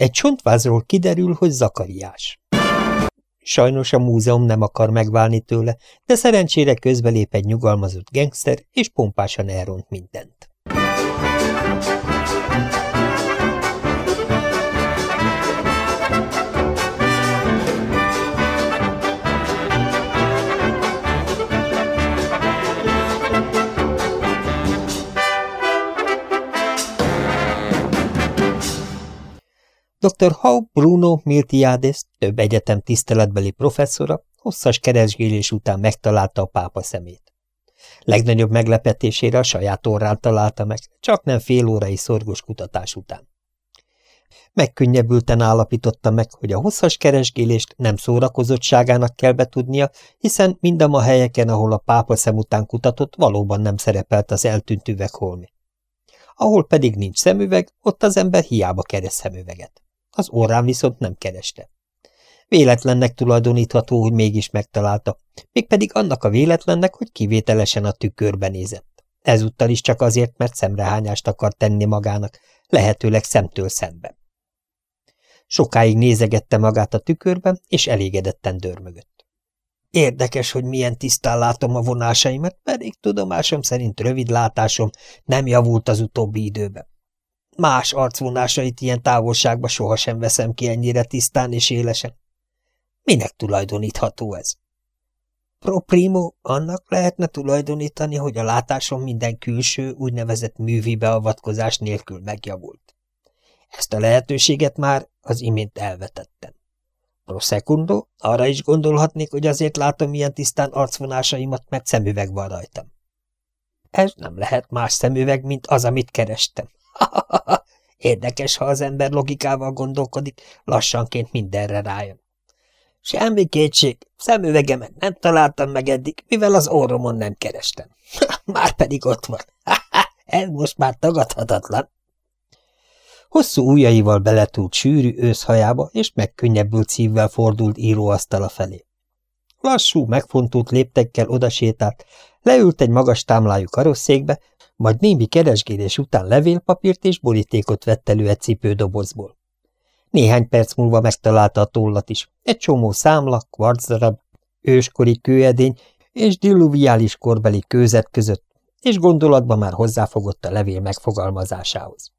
Egy csontvázról kiderül, hogy Zakariás. Sajnos a múzeum nem akar megválni tőle, de szerencsére közbelép egy nyugalmazott gengszter, és pompásan elront mindent. Dr. Hau Bruno Miltiades, több egyetem tiszteletbeli professzora, hosszas keresgélés után megtalálta a pápa szemét. Legnagyobb meglepetésére a saját orrán találta meg, csak nem fél órai szorgos kutatás után. Megkönnyebbülten állapította meg, hogy a hosszas keresgélést nem szórakozottságának kell betudnia, hiszen mind a helyeken, ahol a pápa szem után kutatott, valóban nem szerepelt az eltűnt üvegholmi. Ahol pedig nincs szemüveg, ott az ember hiába keres szemüveget az orrán viszont nem kereste. Véletlennek tulajdonítható, hogy mégis megtalálta, mégpedig annak a véletlennek, hogy kivételesen a tükörbe nézett. Ezúttal is csak azért, mert szemrehányást akar tenni magának, lehetőleg szemtől szemben. Sokáig nézegette magát a tükörben, és elégedetten dörmögött. Érdekes, hogy milyen tisztán látom a vonásaimat, pedig tudomásom szerint rövid látásom nem javult az utóbbi időben. Más arcvonásait ilyen távolságba sohasem veszem ki ennyire tisztán és élesen. Minek tulajdonítható ez? Pro primo annak lehetne tulajdonítani, hogy a látásom minden külső, úgynevezett művi beavatkozás nélkül megjavult. Ezt a lehetőséget már az imént elvetettem. Pro secundo, arra is gondolhatnék, hogy azért látom ilyen tisztán arcvonásaimat, mert szemüveg van rajtam. Ez nem lehet más szemüveg, mint az, amit kerestem. Érdekes, ha az ember logikával gondolkodik, lassanként mindenre rájön. Semmi kétség, szemüvegemet nem találtam meg eddig, mivel az orromon nem kerestem. már pedig ott van. Ez most már tagadhatatlan. Hosszú ujjaival beletúlt sűrű őszhajába, és megkönnyebbült szívvel fordult íróasztala felé. Lassú, megfontolt léptekkel odasétált, leült egy magas támlájú karosszékbe, majd némi keresgélés után levélpapírt és borítékot vett elő egy cipődobozból. Néhány perc múlva megtalálta a tollat is, egy csomó számla, kvarcdarab, őskori kőedény és dilluviális korbeli kőzet között, és gondolatban már hozzáfogott a levél megfogalmazásához.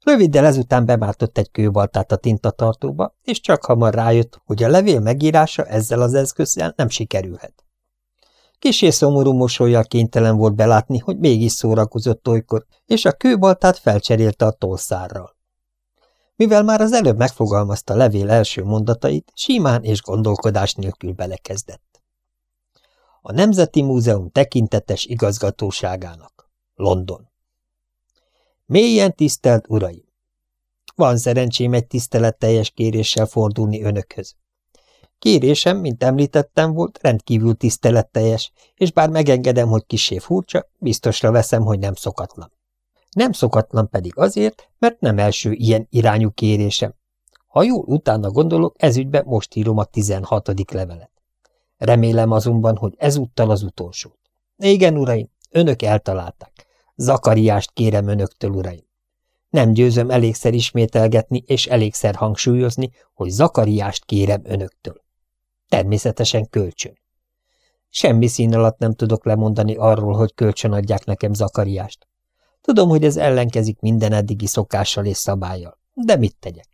Röviddel ezután bemártott egy kőbaltát a tintatartóba, és csak hamar rájött, hogy a levél megírása ezzel az eszközzel nem sikerülhet. Kisé szomorú mosolyjal kénytelen volt belátni, hogy mégis szórakozott olykor, és a kőbaltát felcserélte a tolszárral. Mivel már az előbb megfogalmazta levél első mondatait, simán és gondolkodás nélkül belekezdett. A Nemzeti Múzeum tekintetes igazgatóságának. London. Mélyen tisztelt uraim! Van szerencsém egy tiszteletteljes kéréssel fordulni önökhöz. Kérésem, mint említettem, volt rendkívül tiszteletteljes, és bár megengedem, hogy kisé furcsa, biztosra veszem, hogy nem szokatlan. Nem szokatlan pedig azért, mert nem első ilyen irányú kérésem. Ha jól utána gondolok, ezügyben most írom a tizenhatodik levelet. Remélem azonban, hogy ezúttal az utolsót. Igen, uraim, önök eltalálták. Zakariást kérem önöktől, uraim. Nem győzöm elégszer ismételgetni és elégszer hangsúlyozni, hogy Zakariást kérem önöktől. Természetesen kölcsön. Semmi szín alatt nem tudok lemondani arról, hogy kölcsön adják nekem Zakariást. Tudom, hogy ez ellenkezik minden eddigi szokással és szabályjal, de mit tegyek?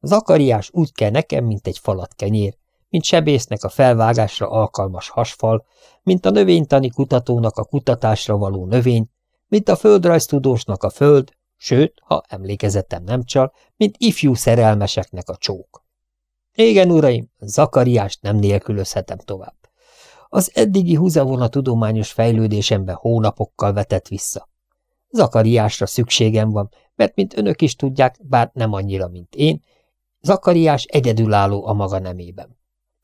Zakariás úgy kell nekem, mint egy falat kenyér, mint sebésznek a felvágásra alkalmas hasfal, mint a növénytani kutatónak a kutatásra való növény, mint a földrajztudósnak a föld, sőt, ha emlékezetem nem csal, mint ifjú szerelmeseknek a csók. Igen, uraim, Zakariást nem nélkülözhetem tovább. Az eddigi húzavona tudományos fejlődésembe hónapokkal vetett vissza. Zakariásra szükségem van, mert mint önök is tudják, bár nem annyira, mint én, Zakariás egyedülálló a maga nemében.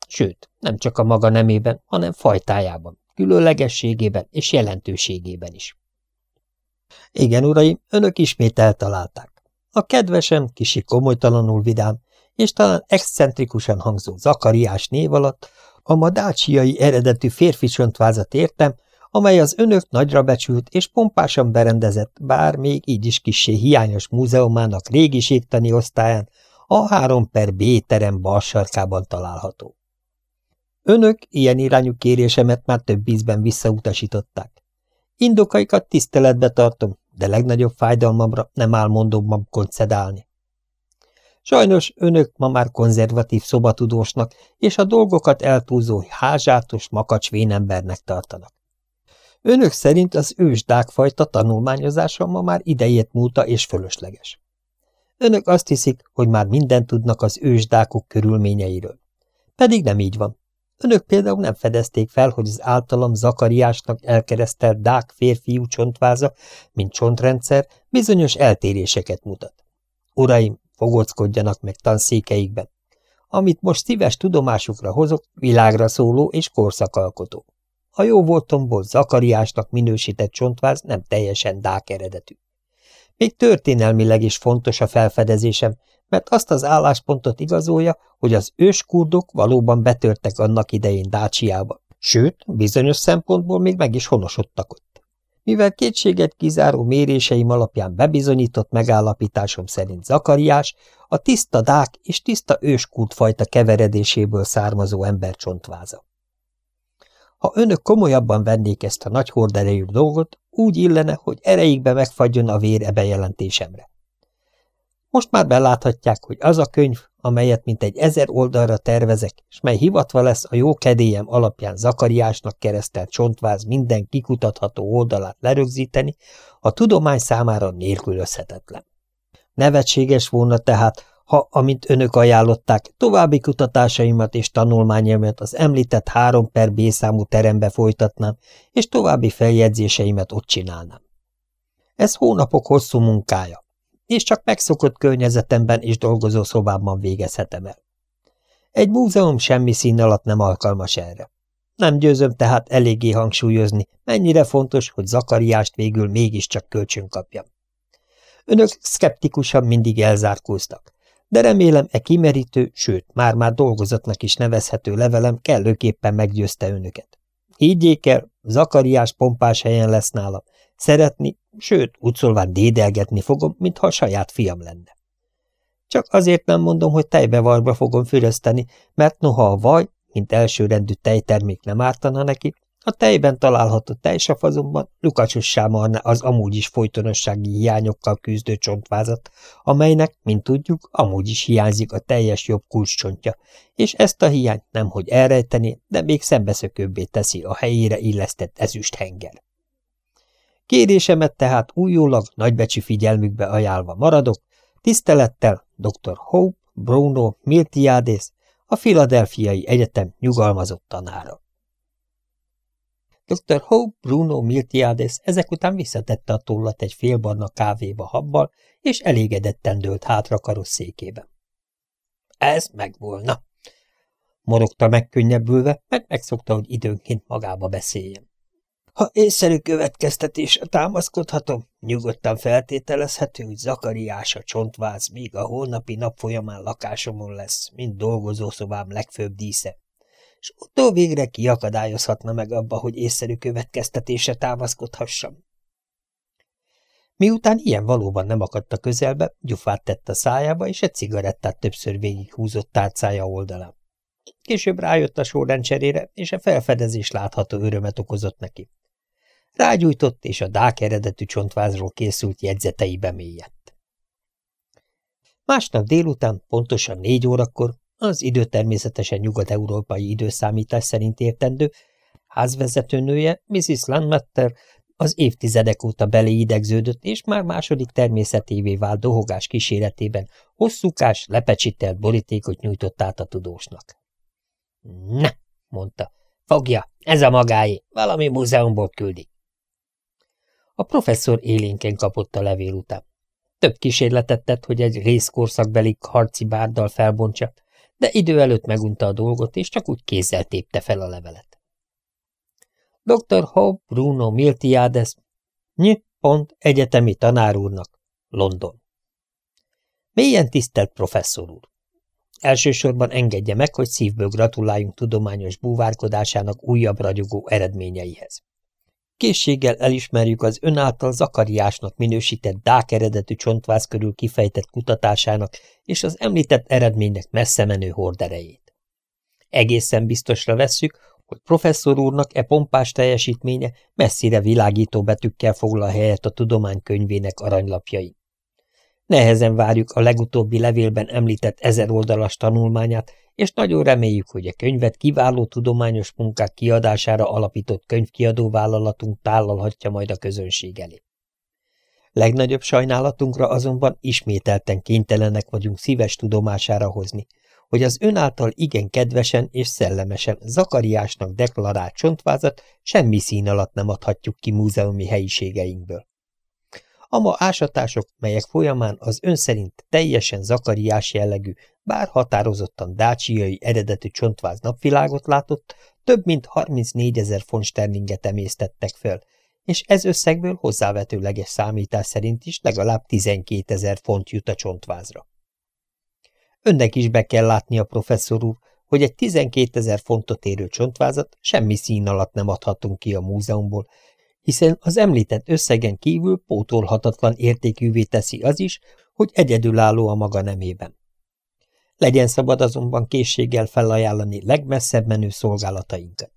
Sőt, nem csak a maga nemében, hanem fajtájában, különlegességében és jelentőségében is. Igen, uraim, önök ismét eltalálták. A kedvesem, kisi komolytalanul vidám, és talán excentrikusan hangzó Zakariás név alatt a madácsiai eredetű férfi csontvázat értem, amely az önök nagyra becsült és pompásan berendezett, bár még így is kissé hiányos múzeumának régiségtani osztályán, a 3 per B terem bal sarkában található. Önök ilyen irányú kérésemet már több ízben visszautasították. Indokaikat tiszteletbe tartom, de legnagyobb fájdalmamra nem áll mondom koncedálni. Sajnos önök ma már konzervatív szobatudósnak és a dolgokat eltúzó házsátos makacs vénembernek tartanak. Önök szerint az ősdákfajta tanulmányozása ma már idejét múlta és fölösleges. Önök azt hiszik, hogy már mindent tudnak az ősdákok körülményeiről. Pedig nem így van. Önök például nem fedezték fel, hogy az általam Zakariásnak elkeresztelt dák férfiú csontváza, mint csontrendszer, bizonyos eltéréseket mutat. Uraim, fogockodjanak meg tanszékeikben. Amit most szíves tudomásukra hozok, világra szóló és korszakalkotó. A jó voltomból Zakariásnak minősített csontváz nem teljesen dák eredetű. Még történelmileg is fontos a felfedezésem, mert azt az álláspontot igazolja, hogy az őskurdok valóban betörtek annak idején Dácsiába, sőt, bizonyos szempontból még meg is honosodtak ott. Mivel kétséget kizáró méréseim alapján bebizonyított megállapításom szerint Zakariás a tiszta dák és tiszta őskurt fajta keveredéséből származó embercsontváza. Ha önök komolyabban vennék ezt a nagy horderejű dolgot, úgy illene, hogy ereikbe megfagyjon a vér e bejelentésemre. Most már beláthatják, hogy az a könyv, amelyet mint egy ezer oldalra tervezek, és mely hivatva lesz a jó kedélyem alapján Zakariásnak keresztelt csontváz minden kikutatható oldalát lerögzíteni, a tudomány számára nélkülözhetetlen. Nevetséges volna tehát, ha, amint önök ajánlották, további kutatásaimat és tanulmányaimat az említett három per B számú terembe folytatnám, és további feljegyzéseimet ott csinálnám. Ez hónapok hosszú munkája, és csak megszokott környezetemben és dolgozó szobában végezhetem el. Egy múzeum semmi szín alatt nem alkalmas erre. Nem győzöm tehát eléggé hangsúlyozni, mennyire fontos, hogy Zakariást végül mégiscsak kölcsön kapjam. Önök szkeptikusan mindig elzárkóztak, de remélem e kimerítő, sőt, már-már dolgozatnak is nevezhető levelem kellőképpen meggyőzte önöket. Higgyék el, Zakariás pompás helyen lesz nálam, szeretni, sőt, úgy szólván dédelgetni fogom, mintha a saját fiam lenne. Csak azért nem mondom, hogy tejbevarba fogom fürözteni, mert noha a vaj, mint elsőrendű tejtermék nem ártana neki, a tejben található tejsav azonban lukacsossá marna az amúgy is folytonossági hiányokkal küzdő csontvázat, amelynek, mint tudjuk, amúgy is hiányzik a teljes jobb kulcscsontja, és ezt a hiányt nemhogy elrejteni, de még szembeszökőbbé teszi a helyére illesztett ezüst henger. Kérésemet tehát újólag nagybecsű figyelmükbe ajánlva maradok, tisztelettel dr. Hope Bruno Miltiades, a Filadelfiai Egyetem nyugalmazott tanára. Dr. Hope Bruno Miltiades ezek után visszatette a tollat egy félbarna kávéba habbal, és elégedetten dőlt hátra karosszékébe. Ez megvolna, morogta megkönnyebbülve, meg megszokta, hogy időnként magába beszéljen. Ha észszerű következtetésre támaszkodhatom, nyugodtan feltételezhető, hogy Zakariás a csontváz még a holnapi nap folyamán lakásomon lesz, mint dolgozószobám legfőbb dísze. És utóbb végre kiakadályozhatna meg abba, hogy észszerű következtetésre támaszkodhassam. Miután ilyen valóban nem akadt a közelbe, gyufát tett a szájába, és egy cigarettát többször végighúzott tárcája oldalán. Később rájött a sorrendcserére, és a felfedezés látható örömet okozott neki. Rágyújtott, és a dák eredetű csontvázról készült jegyzeteibe mélyedt. Másnap délután, pontosan négy órakor, az idő természetesen nyugat-európai időszámítás szerint értendő, házvezetőnője, Mrs. Landmatter az évtizedek óta beléidegződött, és már második természetévé vált dohogás kíséretében hosszúkás, lepecsítelt borítékot nyújtott át a tudósnak. – Ne! – mondta. – Fogja, ez a magáé, valami múzeumból küldi. A professzor élénken kapott a levél után. Több kísérletet tett, hogy egy részkorszakbeli harci bárdal felbontsa, de idő előtt megunta a dolgot, és csak úgy kézzel tépte fel a levelet. Dr. Hope Bruno Miltiades, nyit pont egyetemi tanár úrnak, London. Mélyen tisztelt professzor úr! Elsősorban engedje meg, hogy szívből gratuláljunk tudományos búvárkodásának újabb ragyogó eredményeihez. Készséggel elismerjük az ön által Zakariásnak minősített Dák eredetű csontváz körül kifejtett kutatásának és az említett eredménynek messze menő horderejét. Egészen biztosra vesszük, hogy professzor úrnak e pompás teljesítménye messzire világító betűkkel foglal helyet a tudománykönyvének aranylapjai. Nehezen várjuk a legutóbbi levélben említett ezer oldalas tanulmányát, és nagyon reméljük, hogy a könyvet kiváló tudományos munkák kiadására alapított könyvkiadó vállalatunk tálalhatja majd a közönség elé. Legnagyobb sajnálatunkra azonban ismételten kénytelenek vagyunk szíves tudomására hozni, hogy az ön által igen kedvesen és szellemesen Zakariásnak deklarált csontvázat semmi szín alatt nem adhatjuk ki múzeumi helyiségeinkből. A ma ásatások, melyek folyamán az ön szerint teljesen zakariás jellegű, bár határozottan dácsiai eredetű csontváz napvilágot látott, több mint 34 ezer font sterlinget emésztettek fel, és ez összegből hozzávetőleges számítás szerint is legalább 12 ezer font jut a csontvázra. Önnek is be kell látnia, professzor úr, hogy egy 12 ezer fontot érő csontvázat semmi szín alatt nem adhatunk ki a múzeumból, hiszen az említett összegen kívül pótolhatatlan értékűvé teszi az is, hogy egyedülálló a maga nemében. Legyen szabad azonban készséggel felajánlani legmesszebb menő szolgálatainkat.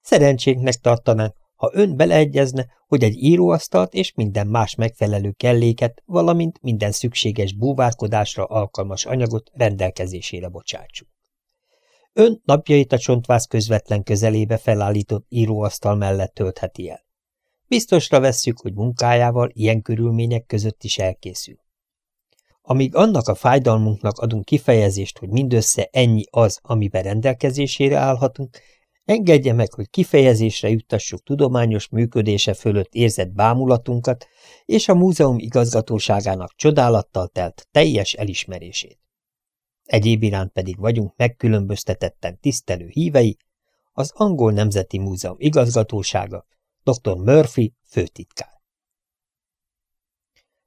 Szerencsénknek tartanánk, ha ön beleegyezne, hogy egy íróasztalt és minden más megfelelő kelléket, valamint minden szükséges búvárkodásra alkalmas anyagot rendelkezésére bocsátsuk. Ön napjait a csontváz közvetlen közelébe felállított íróasztal mellett töltheti el. Biztosra vesszük, hogy munkájával ilyen körülmények között is elkészül. Amíg annak a fájdalmunknak adunk kifejezést, hogy mindössze ennyi az, amiben rendelkezésére állhatunk, engedje meg, hogy kifejezésre juttassuk tudományos működése fölött érzett bámulatunkat és a múzeum igazgatóságának csodálattal telt teljes elismerését. Egyéb iránt pedig vagyunk megkülönböztetetten tisztelő hívei, az Angol Nemzeti Múzeum igazgatósága, Dr. Murphy, főtitkár.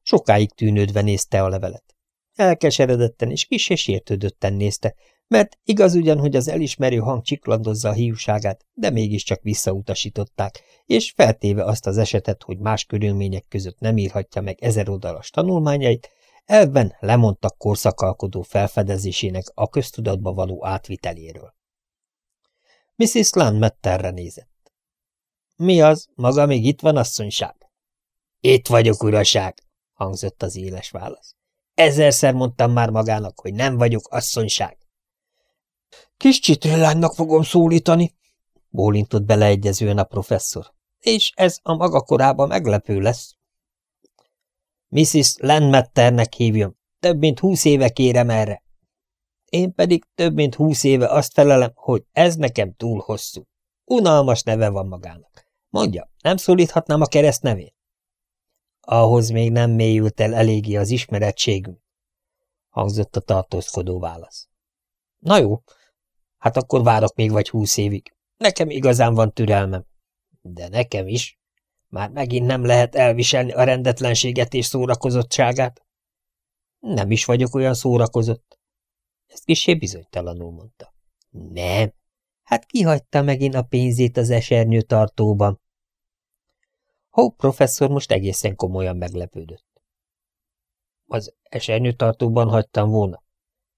Sokáig tűnődve nézte a levelet. Elkeseredetten és kis és értődötten nézte, mert igaz ugyan, hogy az elismerő hang csiklandozza a hiúságát, de mégiscsak visszautasították, és feltéve azt az esetet, hogy más körülmények között nem írhatja meg ezer oldalas tanulmányait, elven lemondtak korszakalkodó felfedezésének a köztudatba való átviteléről. Mrs. Landmetterre nézett. Mi az? Maga még itt van, asszonyság? Itt vagyok, uraság, hangzott az éles válasz. Ezerszer mondtam már magának, hogy nem vagyok asszonyság. Kis csitrillánynak fogom szólítani, bólintott beleegyezően a professzor, és ez a maga korában meglepő lesz. Mrs. Landmetternek hívjon, több mint húsz éve kérem erre. Én pedig több mint húsz éve azt felelem, hogy ez nekem túl hosszú. Unalmas neve van magának. Mondja, nem szólíthatnám a kereszt nevét? Ahhoz még nem mélyült el eléggé az ismerettségünk, hangzott a tartózkodó válasz. Na jó, hát akkor várok még vagy húsz évig. Nekem igazán van türelmem. De nekem is. Már megint nem lehet elviselni a rendetlenséget és szórakozottságát. Nem is vagyok olyan szórakozott. Ezt kisé bizonytalanul mondta. Nem, hát kihagyta megint a pénzét az esernyő tartóban. Hope professzor most egészen komolyan meglepődött. Az esernyőtartóban hagytam volna,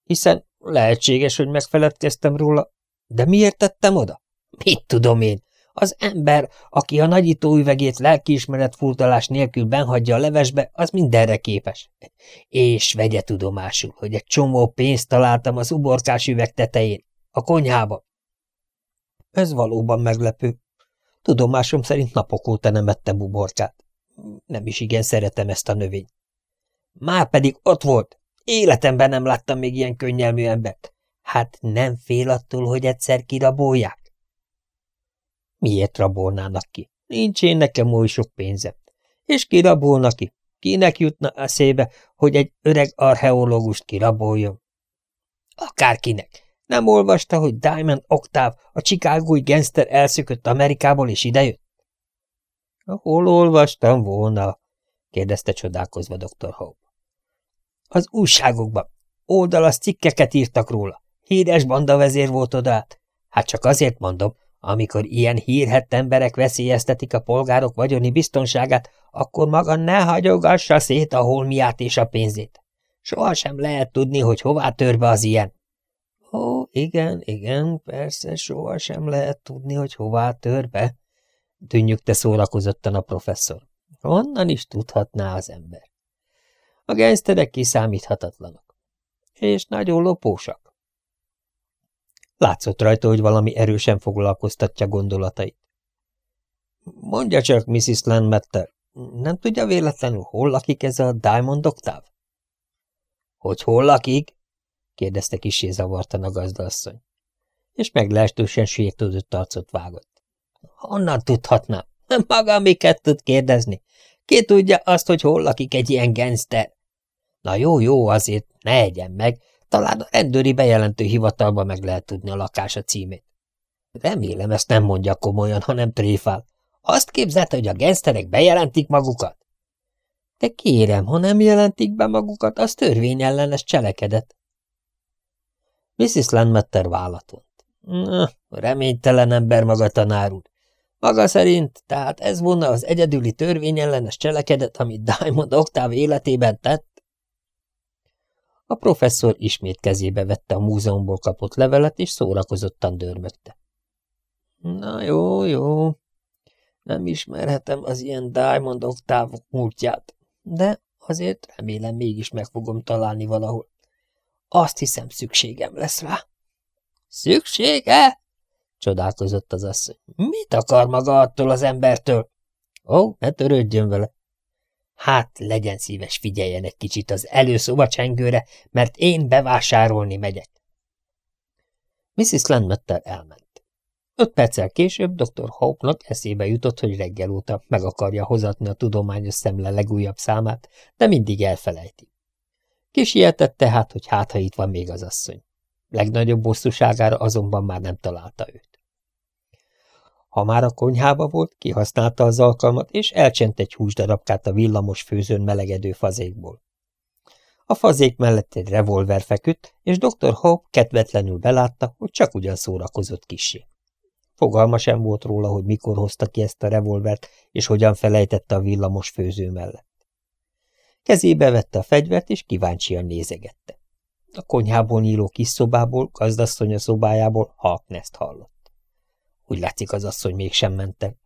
hiszen lehetséges, hogy megfeledkeztem róla, de miért tettem oda? Mit tudom én? Az ember, aki a nagyító üvegét lelkiismeret furtalás nélkül benhagyja a levesbe, az mindenre képes. És vegye tudomásul, hogy egy csomó pénzt találtam az uborkás üveg tetején, a konyhába. Ez valóban meglepő, Tudomásom szerint napok óta nem ettem buborkát. Nem is igen szeretem ezt a növényt. Már pedig ott volt. Életemben nem láttam még ilyen könnyelmű embert. Hát nem fél attól, hogy egyszer kirabolják? Miért rabolnának ki? Nincs én nekem oly sok pénzem. És kirabolnak ki? Kinek jutna eszébe, hogy egy öreg archeológust kiraboljon? Akárkinek. Nem olvasta, hogy Diamond Octave, a chicagói gangster elszökött Amerikából és idejött? Hol olvastam volna? kérdezte csodálkozva dr. Hope. Az újságokban. Oldalas cikkeket írtak róla. Híres banda vezér volt oda át. Hát csak azért mondom, Amikor ilyen hírhett emberek veszélyeztetik a polgárok vagyoni biztonságát, akkor maga ne hagyogassa szét a holmiát és a pénzét. Soha sem lehet tudni, hogy hová tör be az ilyen. Ó, igen, igen, persze, soha sem lehet tudni, hogy hová tör be, tűnjükte szórakozottan a professzor. Honnan is tudhatná az ember? A gengszterek kiszámíthatatlanok. És nagyon lopósak. Látszott rajta, hogy valami erősen foglalkoztatja gondolatait. Mondja csak, Mrs. Landmetter, nem tudja véletlenül, hol lakik ez a Diamond Octave? Hogy hol lakik? Kérdezte kisé zavartan a gazdaasszony. És meglehetősen sértődött arcot vágott. Honnan tudhatnám? Maga miket tud kérdezni? Ki tudja azt, hogy hol lakik egy ilyen genszter? Na jó, jó, azért ne egyen meg, talán a rendőri bejelentő hivatalban meg lehet tudni a lakása címét. Remélem, ezt nem mondja komolyan, hanem tréfál. Azt képzelte, hogy a gengszterek bejelentik magukat? De kérem, ha nem jelentik be magukat, az törvényellenes cselekedet. Mrs. Landmetter vállat vont. Reménytelen ember maga tanár úr. Maga szerint, tehát ez volna az egyedüli törvényellenes cselekedet, amit Diamond Octave életében tett? A professzor ismét kezébe vette a múzeumból kapott levelet, és szórakozottan dörmögte. Na jó, jó. Nem ismerhetem az ilyen Diamond Octave múltját, de azért remélem mégis meg fogom találni valahol. Azt hiszem, szükségem lesz rá. Szüksége? Csodálkozott az asszony. Mit akar maga attól az embertől? Ó, ne törődjön vele. Hát, legyen szíves, figyeljen egy kicsit az előszoba csengőre, mert én bevásárolni megyek. Mrs. Landmetter elment. Öt perccel később dr. Hope-nak eszébe jutott, hogy reggel óta meg akarja hozatni a tudományos szemle legújabb számát, de mindig elfelejti. Kisietett tehát, hogy hát, ha itt van még az asszony. Legnagyobb bosszúságára azonban már nem találta őt. Ha már a konyhába volt, kihasználta az alkalmat, és elcsent egy húsdarabkát a villamos főzőn melegedő fazékból. A fazék mellett egy revolver feküdt, és dr. Hope kedvetlenül belátta, hogy csak ugyan szórakozott kissé. Fogalma sem volt róla, hogy mikor hozta ki ezt a revolvert, és hogyan felejtette a villamos főző mellett. Kezébe vette a fegyvert, és kíváncsian nézegette. A konyhából nyíló kis szobából, gazdasszonya szobájából halkneszt hallott. Úgy látszik, az asszony mégsem ment el.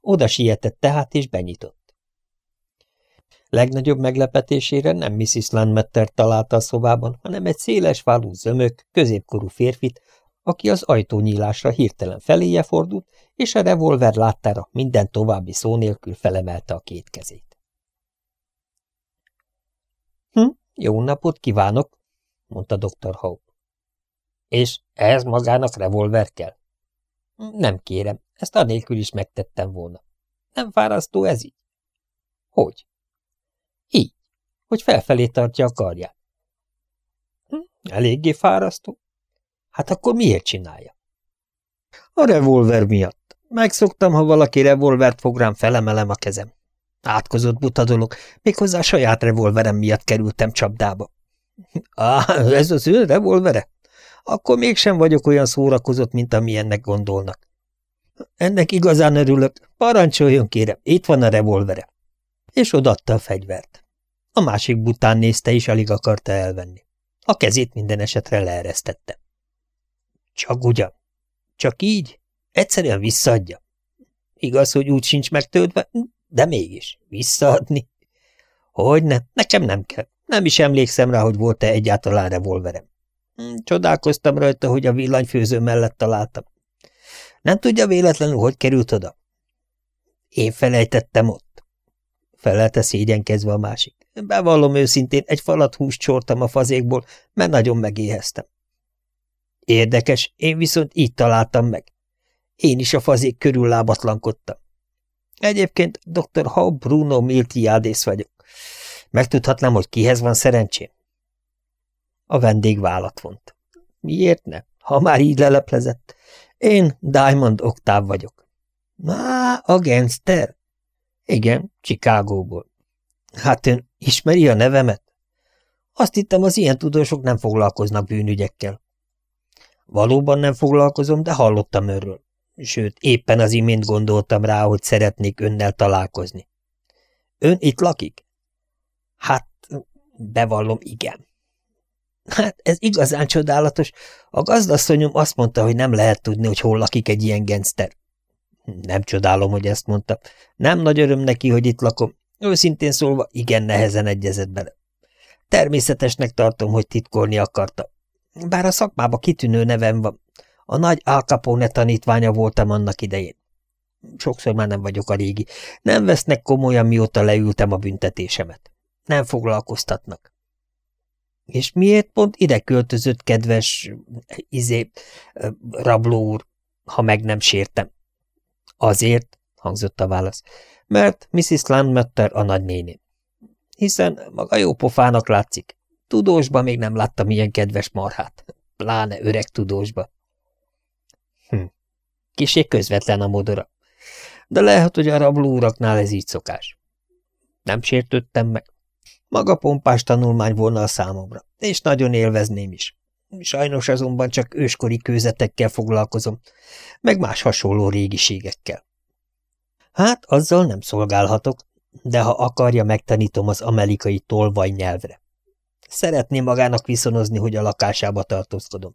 Oda sietett tehát, és benyitott. Legnagyobb meglepetésére nem Mrs. Landmetter találta a szobában, hanem egy széles válú zömök, középkorú férfit, aki az ajtónyílásra hirtelen feléje fordult, és a revolver láttára minden további szó nélkül felemelte a két kezét. Hm, jó napot kívánok, mondta dr. Hope. És ehhez magának revolver kell? Nem kérem, ezt anélkül is megtettem volna. Nem fárasztó ez így? Hogy? Így, hogy felfelé tartja a karját. Hm, eléggé fárasztó. Hát akkor miért csinálja? A revolver miatt. Megszoktam, ha valaki revolvert fog rám, felemelem a kezem. Átkozott buta dolog, méghozzá a saját revolverem miatt kerültem csapdába. Á, ez az ő revolvere? Akkor mégsem vagyok olyan szórakozott, mint amilyennek gondolnak. Ennek igazán örülök. Parancsoljon, kérem, itt van a revolvere. És odatta a fegyvert. A másik bután nézte, és alig akarta elvenni. A kezét minden esetre leeresztette. Csak ugyan. Csak így? Egyszerűen visszaadja. Igaz, hogy úgy sincs megtöltve, de mégis. Visszaadni? Hogyne, nekem nem kell. Nem is emlékszem rá, hogy volt-e egyáltalán revolverem. Hm, csodálkoztam rajta, hogy a villanyfőző mellett találtam. Nem tudja véletlenül, hogy került oda? Én felejtettem ott. Felelte szégyenkezve a másik. Bevallom őszintén, egy falat húst csortam a fazékból, mert nagyon megéheztem. Érdekes, én viszont így találtam meg. Én is a fazék körül lábatlankodtam. Egyébként dr. Ha Bruno Miltiades vagyok. Megtudhatnám, hogy kihez van szerencsém? A vendég vállat vont. Miért ne? Ha már így leleplezett. Én Diamond Octave vagyok. Má, a gangster? Igen, Chicagóból. Hát ön ismeri a nevemet? Azt hittem, az ilyen tudósok nem foglalkoznak bűnügyekkel. Valóban nem foglalkozom, de hallottam őről. Sőt, éppen az imént gondoltam rá, hogy szeretnék önnel találkozni. Ön itt lakik? Hát, bevallom, igen. Hát, ez igazán csodálatos. A gazdasszonyom azt mondta, hogy nem lehet tudni, hogy hol lakik egy ilyen genszter. Nem csodálom, hogy ezt mondta. Nem nagy öröm neki, hogy itt lakom. Őszintén szólva, igen nehezen egyezett bele. Természetesnek tartom, hogy titkolni akarta. Bár a szakmába kitűnő nevem van. A nagy Al Capone tanítványa voltam annak idején. Sokszor már nem vagyok a régi. Nem vesznek komolyan, mióta leültem a büntetésemet. Nem foglalkoztatnak. És miért pont ide költözött, kedves, izé, rabló úr, ha meg nem sértem? Azért, hangzott a válasz, mert Mrs. Landmetter a nagynéném. Hiszen maga jó pofának látszik. Tudósba még nem láttam ilyen kedves marhát. Pláne öreg tudósba. Kisé közvetlen a modora. De lehet, hogy a rabló uraknál ez így szokás. Nem sértődtem meg. Maga pompás tanulmány volna a számomra, és nagyon élvezném is. Sajnos azonban csak őskori kőzetekkel foglalkozom, meg más hasonló régiségekkel. Hát, azzal nem szolgálhatok, de ha akarja, megtanítom az amerikai tolvaj nyelvre. Szeretném magának viszonozni, hogy a lakásába tartózkodom.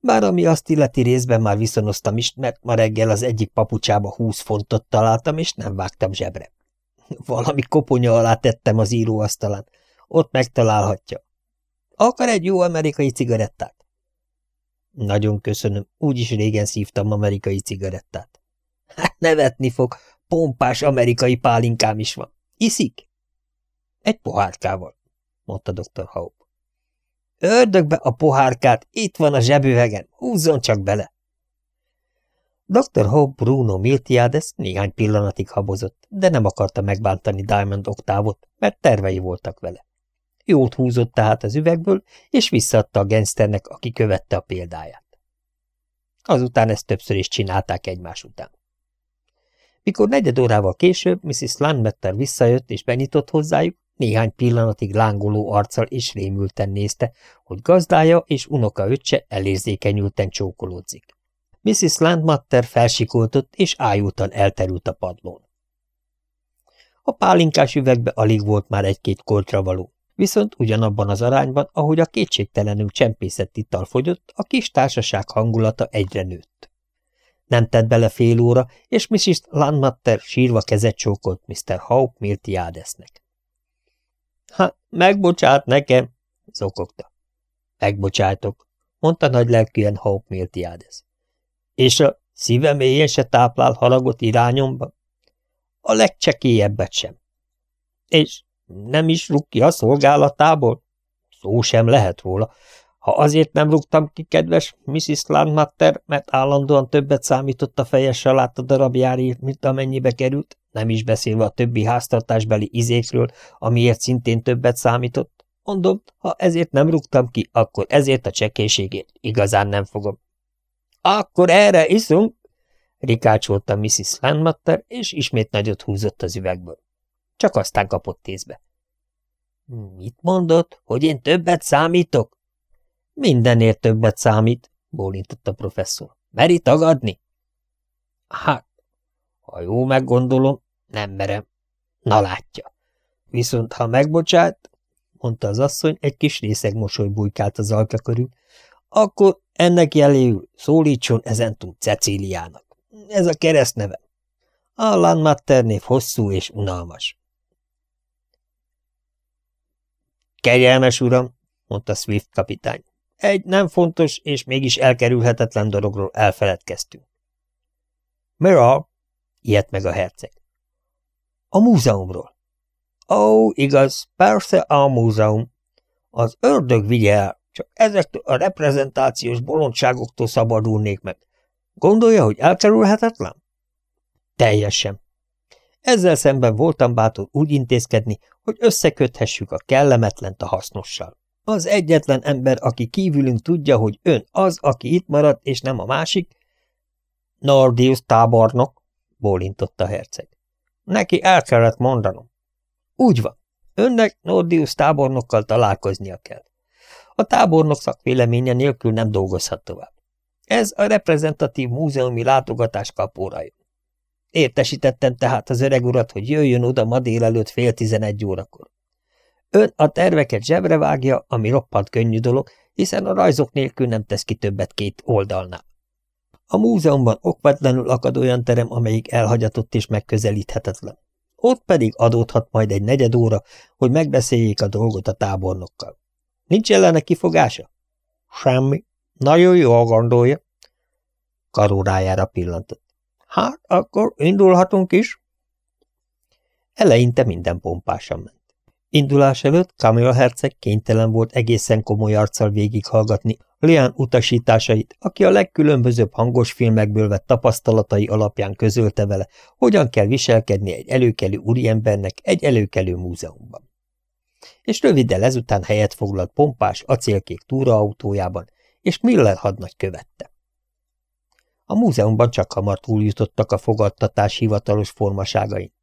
Bár ami azt illeti részben már viszonoztam is, mert ma reggel az egyik papucsába húsz fontot találtam, és nem vágtam zsebre. Valami koponya alá tettem az íróasztalán. Ott megtalálhatja. Akar egy jó amerikai cigarettát? Nagyon köszönöm, úgyis régen szívtam amerikai cigarettát. Hát nevetni fog, pompás amerikai pálinkám is van. Iszik? Egy pohárkával, mondta dr. Hope. Ördögbe a pohárkát, itt van a zsebőhegen, húzzon csak bele. Dr. Hope Bruno Miltiades néhány pillanatig habozott, de nem akarta megbántani Diamond oktávot, mert tervei voltak vele. Jót húzott tehát az üvegből, és visszaadta a genszternek, aki követte a példáját. Azután ezt többször is csinálták egymás után. Mikor negyed órával később Mrs. Landmetter visszajött és benyitott hozzájuk, néhány pillanatig lángoló arccal és rémülten nézte, hogy gazdája és unoka öccse elérzékenyülten csókolódzik. Mrs. Landmatter felsikoltott és ájultan elterült a padlón. A pálinkás üvegbe alig volt már egy-két koltra való, viszont ugyanabban az arányban, ahogy a kétségtelenül csempészett ital fogyott, a kis társaság hangulata egyre nőtt. Nem tett bele fél óra, és Mrs. Landmatter sírva kezet csókolt Mr. Haupt Miltiádesznek. – Ha, megbocsát nekem! – zokogta. – Megbocsájtok! – mondta nagy lelkűen Haupt Miltiádesz. – És a szíve mélyen se táplál haragot irányomba? – A legcsekélyebbet sem. – És nem is rúg ki a szolgálatából? – Szó sem lehet róla. Ha azért nem rúgtam ki, kedves Mrs. Landmatter, mert állandóan többet számított a fejes saláta darabjári, mint amennyibe került, nem is beszélve a többi háztartásbeli izékről, amiért szintén többet számított. Mondom, ha ezért nem rúgtam ki, akkor ezért a csekéségét igazán nem fogom. Akkor erre iszunk? rikácsolta Mrs. Landmatter, és ismét nagyot húzott az üvegből. Csak aztán kapott tézbe. Mit mondott, hogy én többet számítok? Mindenért többet számít, bólintott a professzor. Meri tagadni? Hát, ha jó meggondolom, nem merem. Na látja. Viszont ha megbocsát, mondta az asszony, egy kis részeg mosoly bujkált az alka körül, akkor ennek jeléül szólítson ezentúl Cecíliának. Ez a keresztneve. Allan Matter név hosszú és unalmas. Kegyelmes uram, mondta Swift kapitány. Egy nem fontos és mégis elkerülhetetlen dologról elfeledkeztünk. Miről? ilyet meg a herceg. A múzeumról. Ó, igaz, persze a múzeum. Az ördög vigye el, csak ezektől a reprezentációs bolondságoktól szabadulnék meg. Gondolja, hogy elkerülhetetlen? Teljesen. Ezzel szemben voltam bátor úgy intézkedni, hogy összeköthessük a kellemetlent a hasznossal. Az egyetlen ember, aki kívülünk tudja, hogy ön az, aki itt maradt, és nem a másik? Nordius tábornok, bólintott a herceg. Neki el kellett mondanom. Úgy van. Önnek Nordius tábornokkal találkoznia kell. A tábornok szakvéleménye nélkül nem dolgozhat tovább. Ez a reprezentatív múzeumi látogatás kapóra Értesítettem tehát az öreg urat, hogy jöjjön oda ma délelőtt fél tizenegy órakor. Ön a terveket zsebre vágja, ami roppant könnyű dolog, hiszen a rajzok nélkül nem tesz ki többet két oldalnál. A múzeumban okvetlenül akad olyan terem, amelyik elhagyatott és megközelíthetetlen. Ott pedig adódhat majd egy negyed óra, hogy megbeszéljék a dolgot a tábornokkal. Nincs ellene kifogása? Semmi. Nagyon jól gondolja. Karórájára pillantott. Hát, akkor indulhatunk is? Eleinte minden pompásan ment. Indulás előtt Camilla herceg kénytelen volt egészen komoly arccal végighallgatni Lian utasításait, aki a legkülönbözőbb hangos filmekből vett tapasztalatai alapján közölte vele, hogyan kell viselkedni egy előkelő úriembernek egy előkelő múzeumban. És röviddel ezután helyet foglalt pompás, acélkék túraautójában, és Miller hadnagy követte. A múzeumban csak hamar túljutottak a fogadtatás hivatalos formaságain.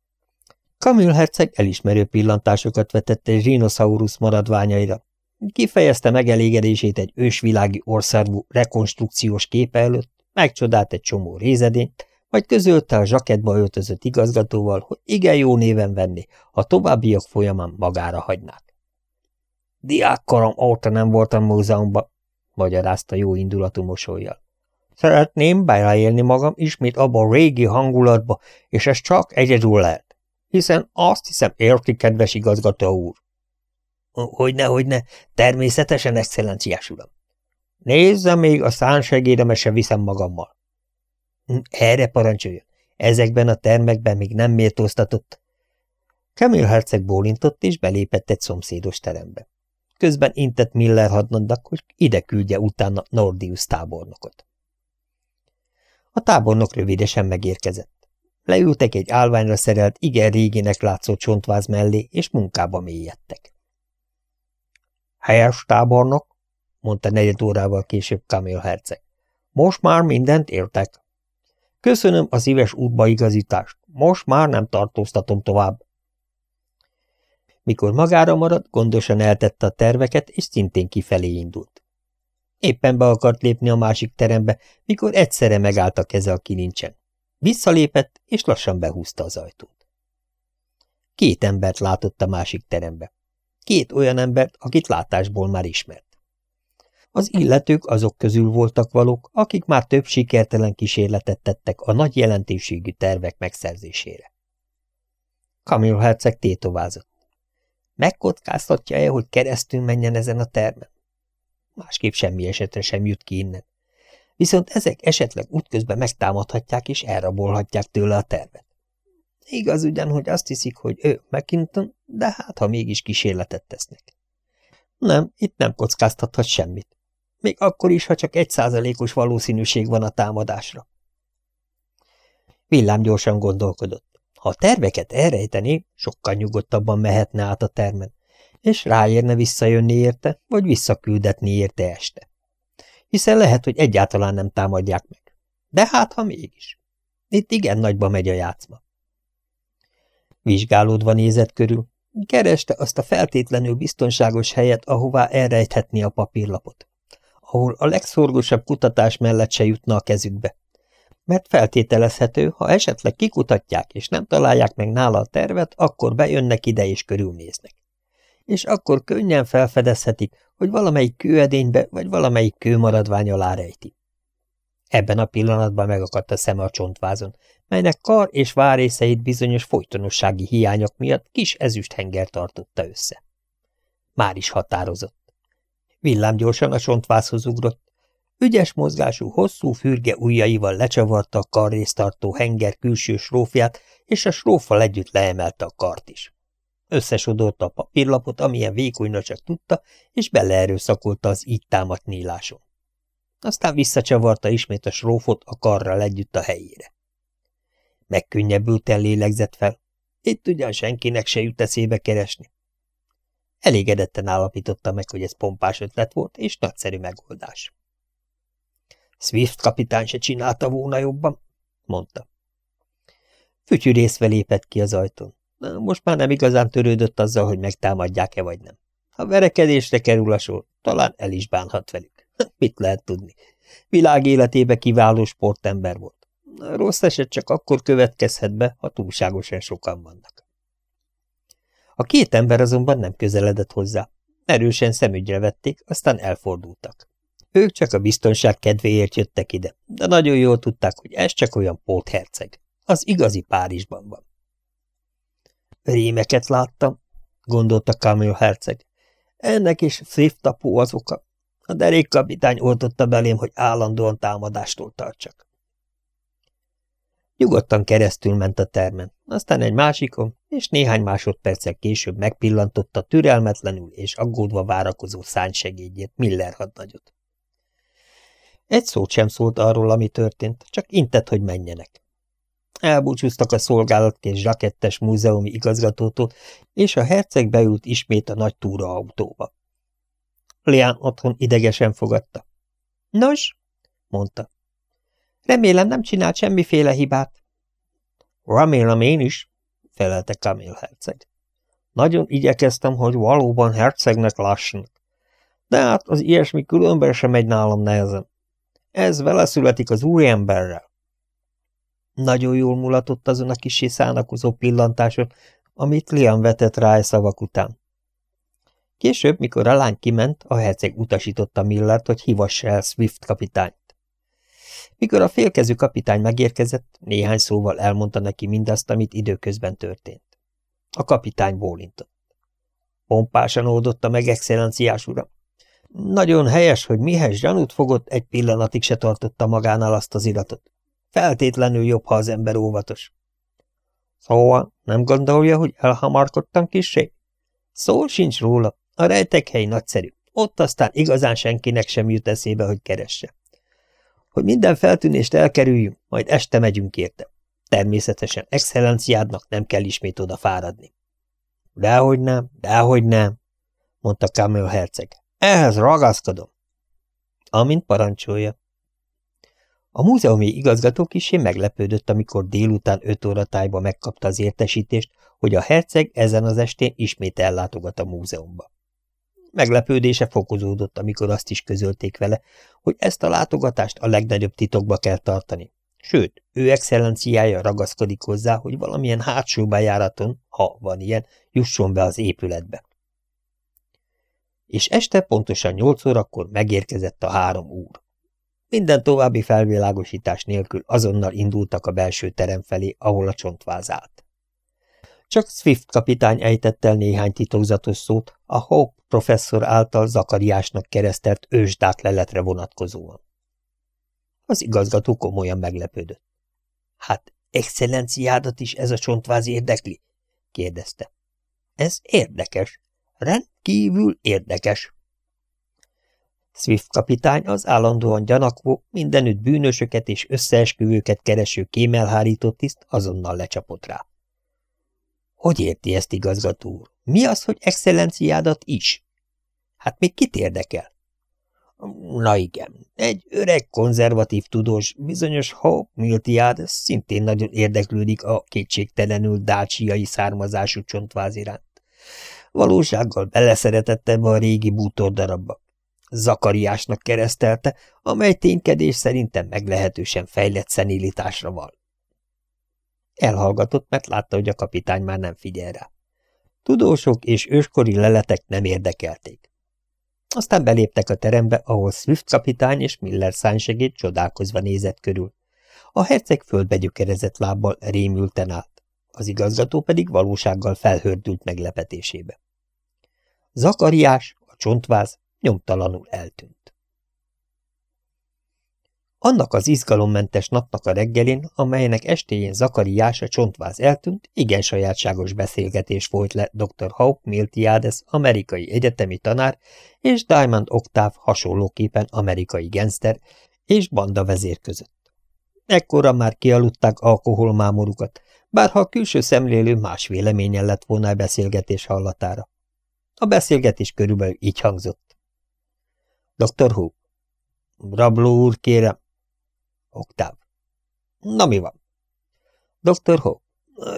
Kamil herceg elismerő pillantásokat vetett egy rhinosaurus maradványaira. Kifejezte megelégedését egy ősvilági országú rekonstrukciós képe előtt, megcsodált egy csomó rézedényt, majd közölte a zsakettba öltözött igazgatóval, hogy igen jó néven venni, ha továbbiak folyamán magára hagynák. Diákkorom óta nem voltam múzeumban, magyarázta jó indulatú mosolyjal. Szeretném beleélni magam ismét abba a régi hangulatba, és ez csak egyedül lehet. Hiszen azt hiszem érti, kedves igazgató úr. Hogyne, hogyne, természetesen, excellenciás uram. Nézze még, a szánségére se viszem magammal. Hm, erre parancsoljon. Ezekben a termekben még nem méltóztatott. Camille herceg bólintott, és belépett egy szomszédos terembe. Közben intett Miller hadnagnak, hogy ide küldje utána Nordius tábornokot. A tábornok rövidesen megérkezett. Leültek egy állványra szerelt, igen régének látszó csontváz mellé, és munkába mélyedtek. Helyes tábornok, mondta negyed órával később Kamil herceg. Most már mindent értek. Köszönöm a szíves útbaigazítást. Most már nem tartóztatom tovább. Mikor magára maradt, gondosan eltette a terveket, és szintén kifelé indult. Éppen be akart lépni a másik terembe, mikor egyszerre megállt a keze a kilincsen. Visszalépett, és lassan behúzta az ajtót. Két embert látott a másik terembe. Két olyan embert, akit látásból már ismert. Az illetők azok közül voltak valók, akik már több sikertelen kísérletet tettek a nagy jelentőségű tervek megszerzésére. Kamil herceg tétovázott. Megkockáztatja-e, hogy keresztül menjen ezen a termen? Másképp semmi esetre sem jut ki innen. Viszont ezek esetleg útközben megtámadhatják és elrabolhatják tőle a tervet. Igaz ugyan, hogy azt hiszik, hogy ő McKinton, de hát, ha mégis kísérletet tesznek. Nem, itt nem kockáztathat semmit. Még akkor is, ha csak egy százalékos valószínűség van a támadásra. Villám gyorsan gondolkodott. Ha a terveket elrejtené, sokkal nyugodtabban mehetne át a termen, és ráérne visszajönni érte, vagy visszaküldetni érte este. Hiszen lehet, hogy egyáltalán nem támadják meg. De hát, ha mégis. Itt igen nagyba megy a játszma. Vizsgálódva nézett körül, kereste azt a feltétlenül biztonságos helyet, ahová elrejthetni a papírlapot, ahol a legszorgosabb kutatás mellett se jutna a kezükbe. Mert feltételezhető, ha esetleg kikutatják és nem találják meg nála a tervet, akkor bejönnek ide és körülnéznek és akkor könnyen felfedezhetik, hogy valamelyik kőedénybe vagy valamelyik kőmaradvány alá rejti. Ebben a pillanatban megakadt a szeme a csontvázon, melynek kar és várészeit bizonyos folytonossági hiányok miatt kis ezüsthenger tartotta össze. Már is határozott. Villám gyorsan a csontvázhoz ugrott, ügyes mozgású, hosszú fürge ujjaival lecsavarta a karrésztartó henger külső srófját, és a sróffal együtt leemelte a kart is. Összesodorta a papírlapot, amilyen vékonyra csak tudta, és beleerőszakolta az így támadt nyíláson. Aztán visszacsavarta ismét a srófot a karral együtt a helyére. Megkönnyebbülten lélegzett fel. Itt ugyan senkinek se jut eszébe keresni. Elégedetten állapította meg, hogy ez pompás ötlet volt, és nagyszerű megoldás. Swift kapitány se csinálta volna jobban, mondta. Fütyűrészve lépett ki az ajtón. Most már nem igazán törődött azzal, hogy megtámadják-e vagy nem. Ha verekedésre kerül a sor, talán el is bánhat velük. Mit lehet tudni? Világ életébe kiváló sportember volt. A rossz eset csak akkor következhet be, ha túlságosan sokan vannak. A két ember azonban nem közeledett hozzá. Erősen szemügyre vették, aztán elfordultak. Ők csak a biztonság kedvéért jöttek ide, de nagyon jól tudták, hogy ez csak olyan pótherceg. Az igazi Párizsban van. Rémeket láttam, gondolta Camille herceg. Ennek is Swift apu az oka. A derékkapitány oltotta belém, hogy állandóan támadástól tartsak. Nyugodtan keresztül ment a termen, aztán egy másikon, és néhány másodperccel később megpillantotta türelmetlenül és aggódva várakozó szánysegédjét Miller hadnagyot. Egy szót sem szólt arról, ami történt, csak intett, hogy menjenek. Elbúcsúztak a szolgálat és zsakettes múzeumi igazgatótól, és a herceg beült ismét a nagy túraautóba. Leán otthon idegesen fogadta. Nos, mondta. Remélem nem csinált semmiféle hibát. Remélem én is, felelte Kamil herceg. Nagyon igyekeztem, hogy valóban hercegnek lássanak. De hát az ilyesmi különben sem megy nálam nehezen. Ez vele születik az új emberrel. Nagyon jól mulatott azon a kis szánakozó pillantáson, amit Liam vetett rá a szavak után. Később, mikor a lány kiment, a herceg utasította Millert, hogy hívassa el Swift kapitányt. Mikor a félkezű kapitány megérkezett, néhány szóval elmondta neki mindazt, amit időközben történt. A kapitány bólintott. Pompásan oldotta meg, excellenciás uram. Nagyon helyes, hogy mihez gyanút fogott, egy pillanatig se tartotta magánál azt az iratot. Feltétlenül jobb, ha az ember óvatos. Szóval nem gondolja, hogy elhamarkodtam kissé? Szó sincs róla. A rejtekhely nagyszerű. Ott aztán igazán senkinek sem jut eszébe, hogy keresse. Hogy minden feltűnést elkerüljünk, majd este megyünk érte. Természetesen excellenciádnak nem kell ismét oda fáradni. Dehogy nem, dehogy nem, mondta Camille herceg. Ehhez ragaszkodom. Amint parancsolja. A múzeumi igazgató kisé meglepődött, amikor délután öt óra tájba megkapta az értesítést, hogy a herceg ezen az estén ismét ellátogat a múzeumba. Meglepődése fokozódott, amikor azt is közölték vele, hogy ezt a látogatást a legnagyobb titokba kell tartani. Sőt, ő excellenciája ragaszkodik hozzá, hogy valamilyen hátsó bejáraton, ha van ilyen, jusson be az épületbe. És este pontosan nyolc órakor megérkezett a három úr. Minden további felvilágosítás nélkül azonnal indultak a belső terem felé, ahol a csontváz állt. Csak Swift kapitány ejtett el néhány titokzatos szót a Hope professzor által Zakariásnak keresztelt ősdát leletre vonatkozóan. Az igazgató komolyan meglepődött. – Hát, excellenciádat is ez a csontváz érdekli? – kérdezte. – Ez érdekes. Rendkívül érdekes. Swift kapitány az állandóan gyanakvó, mindenütt bűnösöket és összeesküvőket kereső kémelhárított tiszt azonnal lecsapott rá. Hogy érti ezt, igazgató úr? Mi az, hogy excellenciádat is? Hát még kit érdekel? Na igen, egy öreg konzervatív tudós, bizonyos Hope Miltiad szintén nagyon érdeklődik a kétségtelenül dácsiai származású csontváz iránt. Valósággal beleszeretett ebbe a régi bútordarabba. Zakariásnak keresztelte, amely ténykedés szerintem meglehetősen fejlett szenilitásra val. Elhallgatott, mert látta, hogy a kapitány már nem figyel rá. Tudósok és őskori leletek nem érdekelték. Aztán beléptek a terembe, ahol Swift kapitány és Miller szánysegéd csodálkozva nézett körül. A herceg földbe gyökerezett lábbal rémülten állt, az igazgató pedig valósággal felhördült meglepetésébe. Zakariás, a csontváz nyomtalanul eltűnt. Annak az izgalommentes napnak a reggelén, amelynek estéjén Zakariás a csontváz eltűnt, igen sajátságos beszélgetés folyt le dr. Hope Miltiades, amerikai egyetemi tanár, és Diamond Octave hasonlóképpen amerikai genszter és banda vezér között. Ekkora már kialudták alkoholmámorukat, bár ha a külső szemlélő más véleményen lett volna a beszélgetés hallatára. A beszélgetés körülbelül így hangzott. Dr. Hope, Rabló úr, kérem, Oktáv. Na mi van? Doktor Ho,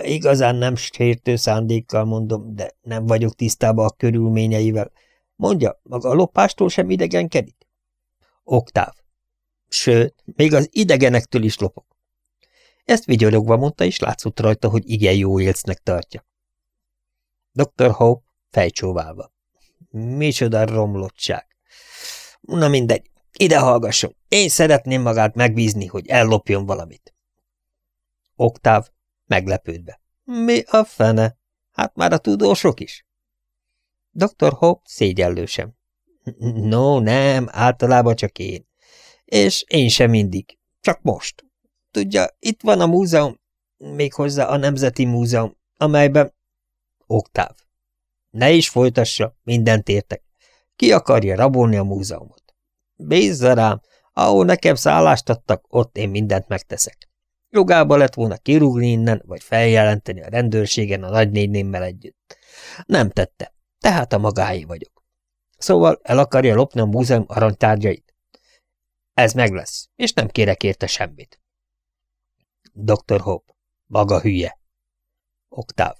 igazán nem sértő szándékkal mondom, de nem vagyok tisztában a körülményeivel. Mondja, maga a lopástól sem idegenkedik? Oktáv. Sőt, még az idegenektől is lopok. Ezt vigyorogva mondta, és látszott rajta, hogy igen jó élcnek tartja. Dr. Hope fejcsóválva. Micsoda romlottság. Na mindegy, ide hallgasson. Én szeretném magát megbízni, hogy ellopjon valamit. Oktáv meglepődve. Mi a fene? Hát már a tudósok is. Dr. Hope szégyellősen. No, nem, általában csak én. És én sem mindig. Csak most. Tudja, itt van a múzeum, méghozzá a Nemzeti Múzeum, amelyben... Oktáv. Ne is folytassa, mindent értek. Ki akarja rabolni a múzeumot? Bízza rám, ahol nekem szállást adtak, ott én mindent megteszek. Jogába lett volna kirúgni innen, vagy feljelenteni a rendőrségen a nagynénémmel együtt. Nem tette, tehát a magáé vagyok. Szóval el akarja lopni a múzeum aranytárgyait? Ez meg lesz, és nem kérek érte semmit. Dr. Hope, maga hülye. Oktáv.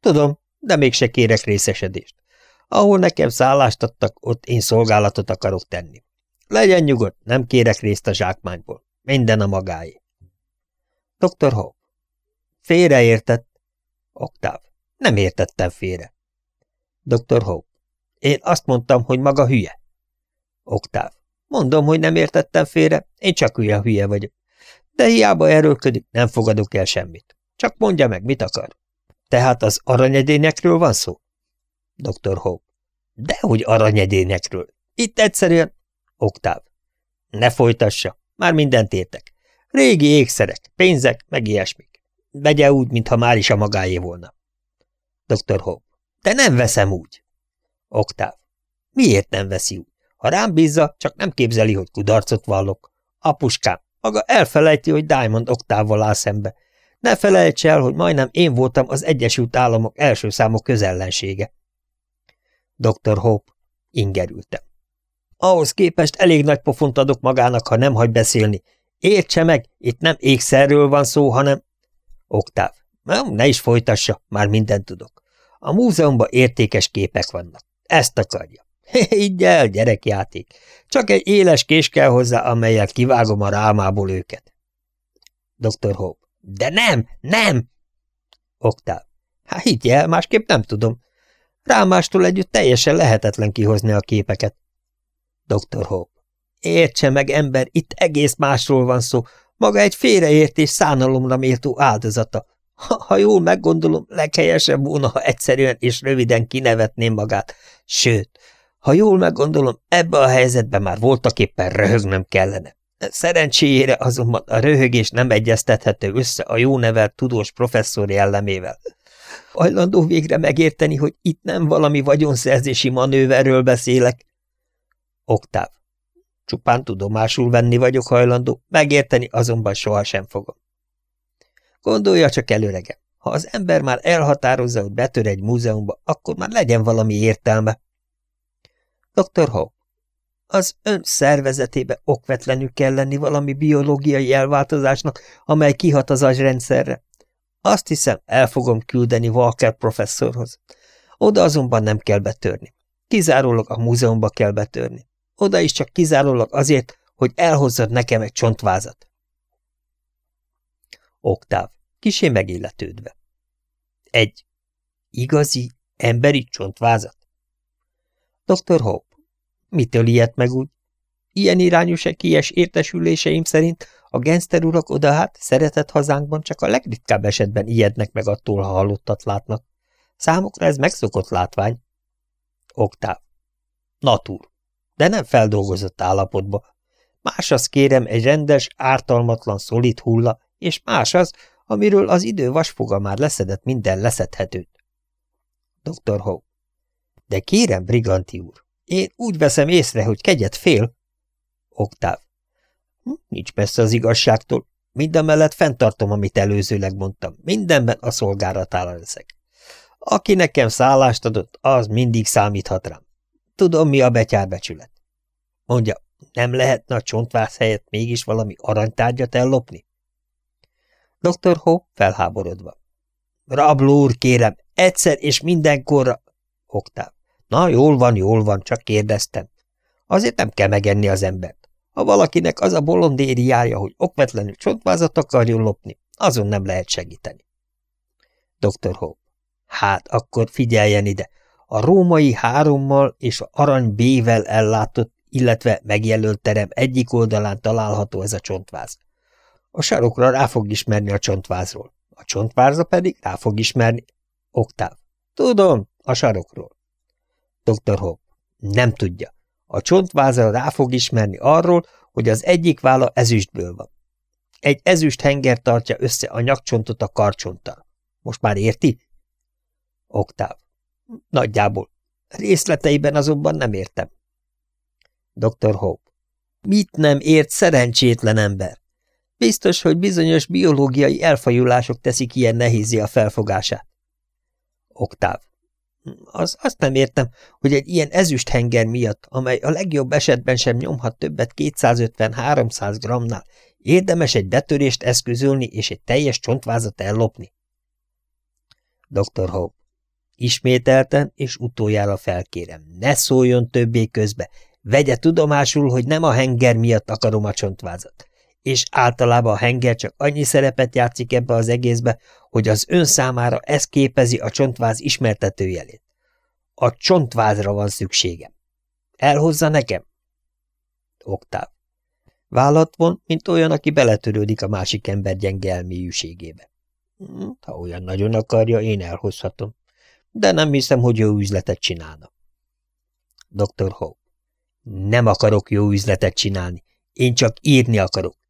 Tudom, de mégse kérek részesedést. Ahol nekem szállást adtak, ott én szolgálatot akarok tenni. Legyen nyugodt, nem kérek részt a zsákmányból. Minden a magáé. Dr. Hope. Félreértett. Oktáv. Nem értettem félre. Dr. Hope. Én azt mondtam, hogy maga hülye. Oktáv. Mondom, hogy nem értettem félre, én csak hülye hülye vagyok. De hiába erőlködik, nem fogadok el semmit. Csak mondja meg, mit akar. Tehát az aranyedényekről van szó? Dr. Hope. Dehogy aranyedényekről. Itt egyszerűen... Oktáv. Ne folytassa, már mindent értek. Régi ékszerek, pénzek, meg ilyesmik. Vegye úgy, mintha már is a magáé volna. Dr. Hope. De nem veszem úgy. Oktáv. Miért nem veszi úgy? Ha rám bízza, csak nem képzeli, hogy kudarcot vallok. Apuskám, maga elfelejti, hogy Diamond Oktávval áll szembe. Ne felejts el, hogy majdnem én voltam az Egyesült Államok első számú közellensége. Dr. Hope, ingerültem. Ahhoz képest elég nagy pofont adok magának, ha nem hagy beszélni. Értse meg, itt nem ékszerről van szó, hanem... Oktáv, ne is folytassa, már mindent tudok. A múzeumban értékes képek vannak. Ezt akarja. Így el, gyerekjáték. Csak egy éles kés kell hozzá, amelyel kivágom a rámából őket. Dr. Hope. De nem, nem! Oktáv. Hát higgy el, másképp nem tudom. Rámástól együtt teljesen lehetetlen kihozni a képeket. Dr. Hope. Értse meg, ember, itt egész másról van szó. Maga egy félreértés szánalomra méltó áldozata. Ha, ha jól meggondolom, leghelyesebb volna, ha egyszerűen és röviden kinevetném magát. Sőt, ha jól meggondolom, ebbe a helyzetben már voltak éppen röhögnöm kellene. Szerencséjére azonban a röhögés nem egyeztethető össze a jó nevelt tudós professzor jellemével. Hajlandó végre megérteni, hogy itt nem valami vagyonszerzési manőverről beszélek. Oktáv. Csupán tudomásul venni vagyok hajlandó, megérteni azonban sohasem fogom. Gondolja csak előrege, ha az ember már elhatározza, hogy betör egy múzeumba, akkor már legyen valami értelme. Dr. Howe, az ön szervezetébe okvetlenül kell lenni valami biológiai elváltozásnak, amely kihat az agyrendszerre. Azt hiszem, el fogom küldeni Walker professzorhoz. Oda azonban nem kell betörni. Kizárólag a múzeumba kell betörni. Oda is csak kizárólag azért, hogy elhozzad nekem egy csontvázat. Oktáv, kisé megilletődve. Egy. Igazi, emberi csontvázat? Dr. Hope, mitől ilyet meg úgy? Ilyen irányú sekélyes értesüléseim szerint a genszter urak oda hát szeretett hazánkban csak a legritkább esetben ijednek meg attól, ha halottat látnak. Számukra ez megszokott látvány. Oktáv. Natur. De nem feldolgozott állapotba. Más az kérem egy rendes, ártalmatlan, szolid hulla, és más az, amiről az idő vasfoga már leszedett minden leszedhetőt. Dr. Howe. De kérem, Briganti úr, én úgy veszem észre, hogy kegyet fél. Oktáv. Nincs messze az igazságtól. Mindemellett fenntartom, amit előzőleg mondtam. Mindenben a szolgálatára leszek. Aki nekem szállást adott, az mindig számíthat rám. Tudom, mi a betyárbecsület. Mondja, nem lehetne a csontvász helyett mégis valami aranytárgyat ellopni? Dr. Ho felháborodva. Rabló úr, kérem, egyszer és mindenkorra... Oktáv. Na, jól van, jól van, csak kérdeztem. Azért nem kell megenni az embert. Ha valakinek az a bolondériája, hogy okvetlenül csontvázat akarjon lopni, azon nem lehet segíteni. Dr. Hope. Hát, akkor figyeljen ide. A római hárommal és a arany B-vel ellátott, illetve megjelölt terem egyik oldalán található ez a csontváz. A sarokra rá fog ismerni a csontvázról. A csontvázra pedig rá fog ismerni. Oktáv. Tudom, a sarokról. Dr. Hope. Nem tudja. A csontvázra rá fog ismerni arról, hogy az egyik vála ezüstből van. Egy ezüst henger tartja össze a nyakcsontot a karcsonttal. Most már érti? Oktáv. Nagyjából. Részleteiben azonban nem értem. Dr. Hope. Mit nem ért szerencsétlen ember? Biztos, hogy bizonyos biológiai elfajulások teszik ilyen nehézé a felfogását. Oktáv. Az, azt nem értem, hogy egy ilyen ezüst henger miatt, amely a legjobb esetben sem nyomhat többet 250-300 grammnál, érdemes egy betörést eszközölni és egy teljes csontvázat ellopni. Dr. Hope. Ismételten és utoljára felkérem, ne szóljon többé közbe, vegye tudomásul, hogy nem a henger miatt akarom a csontvázat és általában a henger csak annyi szerepet játszik ebbe az egészbe, hogy az ön számára ez képezi a csontváz ismertetőjelét. A csontvázra van szükségem. Elhozza nekem? Oktáv. Vállat von, mint olyan, aki beletörődik a másik ember gyenge. Hm, ha olyan nagyon akarja, én elhozhatom. De nem hiszem, hogy jó üzletet csinálna. Dr. Hope. Nem akarok jó üzletet csinálni. Én csak írni akarok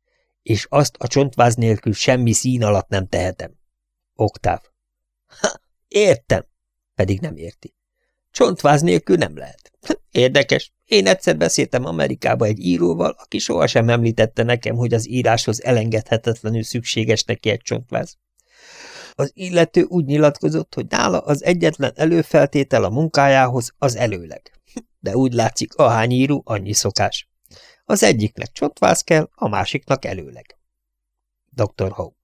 és azt a csontváz nélkül semmi szín alatt nem tehetem. Oktáv. Ha, értem, pedig nem érti. Csontváz nélkül nem lehet. Érdekes, én egyszer beszéltem Amerikába egy íróval, aki sohasem említette nekem, hogy az íráshoz elengedhetetlenül szükséges neki egy csontváz. Az illető úgy nyilatkozott, hogy nála az egyetlen előfeltétel a munkájához az előleg. De úgy látszik, ahány író, annyi szokás. Az egyiknek csontváz kell, a másiknak előleg. Dr. Hope.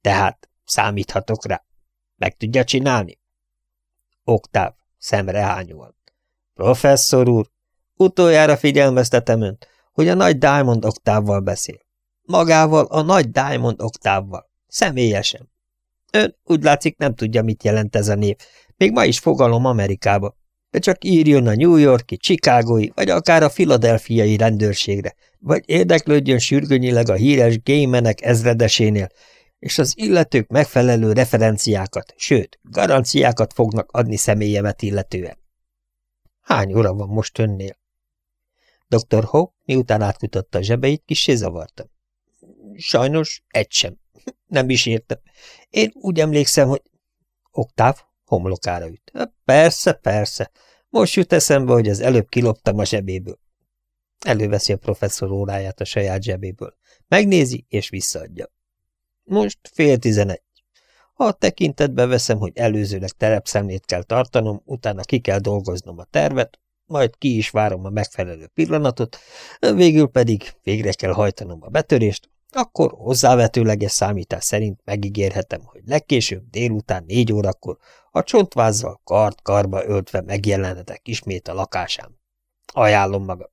Tehát számíthatok rá. Meg tudja csinálni? Oktáv, szemrehányóan. Professzor úr, utoljára figyelmeztetem önt, hogy a nagy Diamond oktávval beszél. Magával a nagy Diamond oktávval. Személyesen. Ön úgy látszik nem tudja, mit jelent ez a név. Még ma is fogalom Amerikába de csak írjon a New Yorki, Chicagói, vagy akár a filadelfiai rendőrségre, vagy érdeklődjön sürgőnyileg a híres gémenek ezredesénél, és az illetők megfelelő referenciákat, sőt, garanciákat fognak adni személyemet illetően. Hány óra van most önnél? Dr. Ho, miután átkutatta a zsebeit, kissé zavarta. Sajnos egy sem. Nem is értem. Én úgy emlékszem, hogy... Oktáv homlokára üt. Persze, persze. Most jut eszembe, hogy az előbb kiloptam a zsebéből. Előveszi a professzor óráját a saját zsebéből. Megnézi, és visszaadja. Most fél tizenegy. Ha a tekintetbe veszem, hogy előzőleg terepszemlét kell tartanom, utána ki kell dolgoznom a tervet, majd ki is várom a megfelelő pillanatot, végül pedig végre kell hajtanom a betörést, akkor hozzávetőleges számítás szerint megígérhetem, hogy legkésőbb délután négy órakor a csontvázzal kart-karba öltve megjelenetek ismét a lakásán. Ajánlom maga.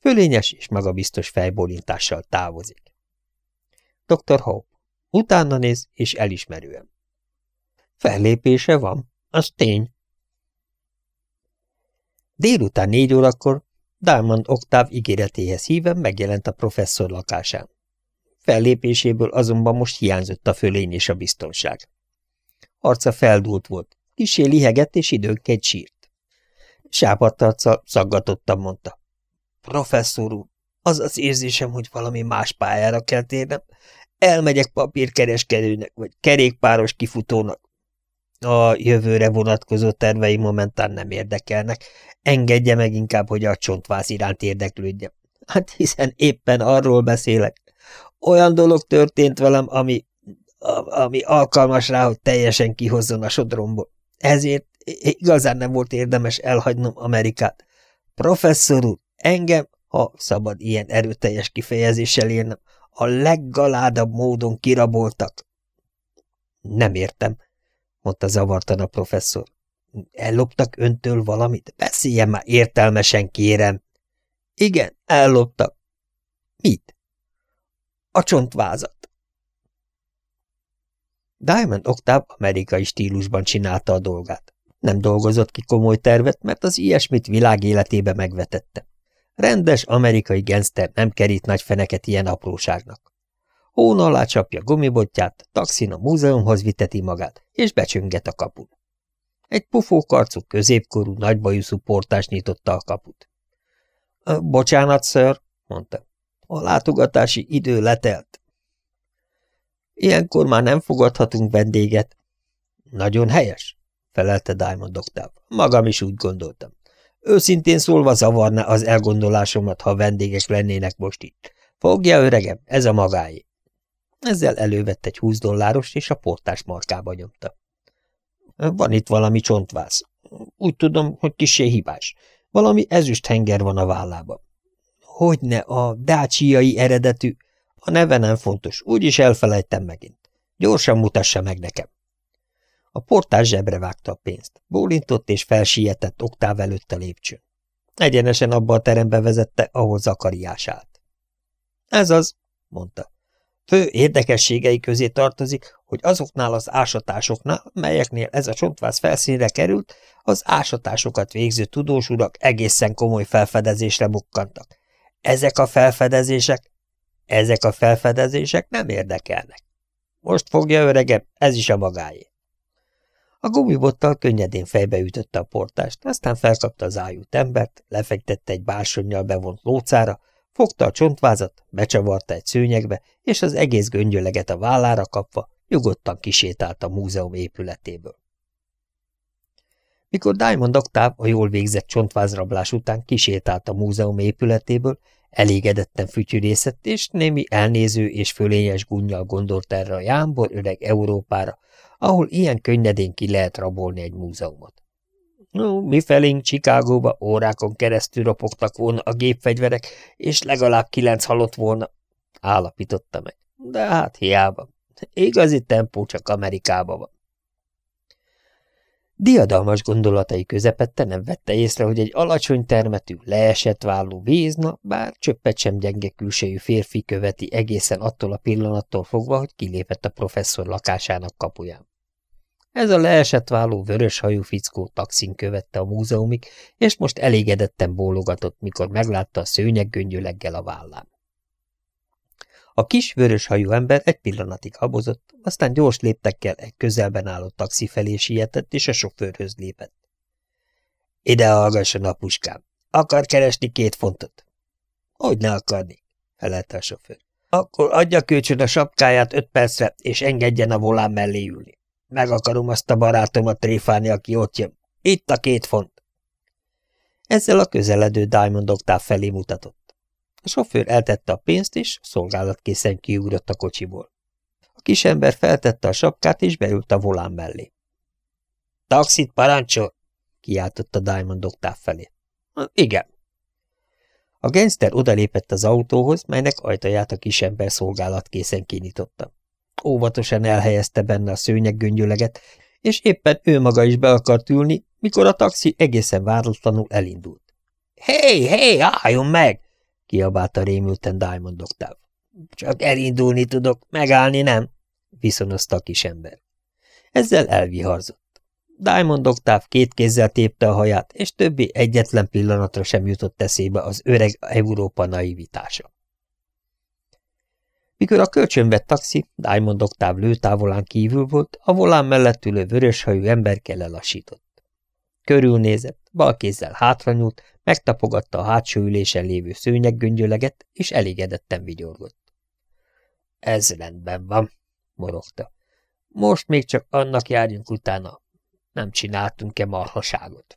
Fölényes és magabiztos fejbólintással távozik. Dr. Hope. Utána néz, és elismerően. Fellépése van, az tény. Délután négy órakor Diamond Oktáv ígéretéhez híven megjelent a professzor lakásán. Fellépéséből azonban most hiányzott a fölény és a biztonság. Arca feldúlt volt, kisé lihegett és időnként sírt. Sápadt arccal szaggatottan mondta. Professzor úr, az az érzésem, hogy valami más pályára kell térnem. Elmegyek papírkereskedőnek, vagy kerékpáros kifutónak. A jövőre vonatkozó tervei momentán nem érdekelnek. Engedje meg inkább, hogy a csontváz iránt érdeklődjem. Hát hiszen éppen arról beszélek, olyan dolog történt velem, ami, ami alkalmas rá, hogy teljesen kihozzon a sodromból. Ezért igazán nem volt érdemes elhagynom Amerikát. Professzor úr, engem, ha szabad ilyen erőteljes kifejezéssel érnem, a leggaládabb módon kiraboltak. Nem értem, mondta zavartan a professzor. Elloptak öntől valamit? Beszéljen már értelmesen, kérem. Igen, elloptak. Mit? A csontvázat. Diamond Octave amerikai stílusban csinálta a dolgát. Nem dolgozott ki komoly tervet, mert az ilyesmit világ életébe megvetette. Rendes amerikai genszter nem kerít nagy feneket ilyen apróságnak. Hón alá csapja gumibotját, taxin a múzeumhoz viteti magát, és becsönget a kapun. Egy pufókarcú, középkorú, nagybajuszú portás nyitotta a kaput. – Bocsánat, ször, mondta. A látogatási idő letelt. Ilyenkor már nem fogadhatunk vendéget. Nagyon helyes, felelte Diamond Octave. Magam is úgy gondoltam. Őszintén szólva zavarna az elgondolásomat, ha vendégek lennének most itt. Fogja, öregem, ez a magáé. Ezzel elővett egy húsz dolláros, és a portás markába nyomta. Van itt valami csontváz. Úgy tudom, hogy kisé hibás. Valami ezüst henger van a vállában. Hogyne, a dácsiai eredetű. A neve nem fontos, úgyis elfelejtem megint. Gyorsan mutassa meg nekem. A portás zsebre vágta a pénzt. Bólintott és felsietett oktáv előtt a lépcsőn. Egyenesen abba a terembe vezette, ahol Zakariás állt. Ez az, mondta. Fő érdekességei közé tartozik, hogy azoknál az ásatásoknál, melyeknél ez a csontváz felszínre került, az ásatásokat végző tudós urak egészen komoly felfedezésre bukkantak. Ezek a felfedezések, ezek a felfedezések nem érdekelnek. Most fogja öregem, ez is a magáé. A gumibottal könnyedén fejbe ütötte a portást, aztán felkapta az ájút embert, lefektette egy bársonyjal bevont lócára, fogta a csontvázat, becsavarta egy szőnyegbe, és az egész göngyöleget a vállára kapva nyugodtan kisétált a múzeum épületéből. Mikor Diamond Octave a jól végzett csontvázrablás után kisétált a múzeum épületéből, elégedetten fütyürészett, és némi elnéző és fölényes gunnyal gondolt erre a jámbor öreg Európára, ahol ilyen könnyedén ki lehet rabolni egy múzeumot. No, mi felénk Csikágóba órákon keresztül ropogtak volna a gépfegyverek, és legalább kilenc halott volna, állapította meg. De hát hiába. Igazi tempó csak Amerikában van. Diadalmas gondolatai közepette nem vette észre, hogy egy alacsony termetű, leesett vállú vízna, bár csöppet sem gyenge külsejű férfi követi egészen attól a pillanattól fogva, hogy kilépett a professzor lakásának kapuján. Ez a leesett váló vöröshajú fickó taxin követte a múzeumig, és most elégedetten bólogatott, mikor meglátta a szőnyeggöngyöleggel a vállán. A kis vöröshajú ember egy pillanatig habozott, aztán gyors léptekkel egy közelben álló taxi felé sietett, és a sofőrhöz lépett. Ide hallgasson, apuskám. Akar keresni két fontot? Hogy ne akarni, felelte a sofőr. Akkor adja kölcsön a sapkáját öt percre, és engedjen a volán mellé ülni. Meg akarom azt a barátomat tréfálni, aki ott jön. Itt a két font. Ezzel a közeledő Diamond Octave felé mutatott. A sofőr eltette a pénzt, és szolgálatkészen kiugrott a kocsiból. A kisember feltette a sapkát, és beült a volán mellé. – Taxit parancsol! – kiáltotta Diamond Octave felé. – Igen. A gangster odalépett az autóhoz, melynek ajtaját a kisember szolgálatkészen kinyitotta. Óvatosan elhelyezte benne a szőnyeggöngyöleget, és éppen ő maga is be akart ülni, mikor a taxi egészen váratlanul elindult. Hé, hey, hé, hey, álljon meg! Kiabálta rémülten Diamond Octave. Csak elindulni tudok, megállni nem, viszonozta a kisember. Ezzel elviharzott. Diamond Octave két kézzel tépte a haját, és többi egyetlen pillanatra sem jutott eszébe az öreg Európa naivitása. Mikor a kölcsönvett taxi Diamond Octave lőtávolán kívül volt, a volán mellett ülő vöröshajú emberke lelassított. Körülnézett, bal kézzel hátranyúlt, megtapogatta a hátsó ülésen lévő szőnyeggöngyöleget, és elégedetten vigyorgott. Ez rendben van, morogta. Most még csak annak járjunk utána. Nem csináltunk-e marhaságot?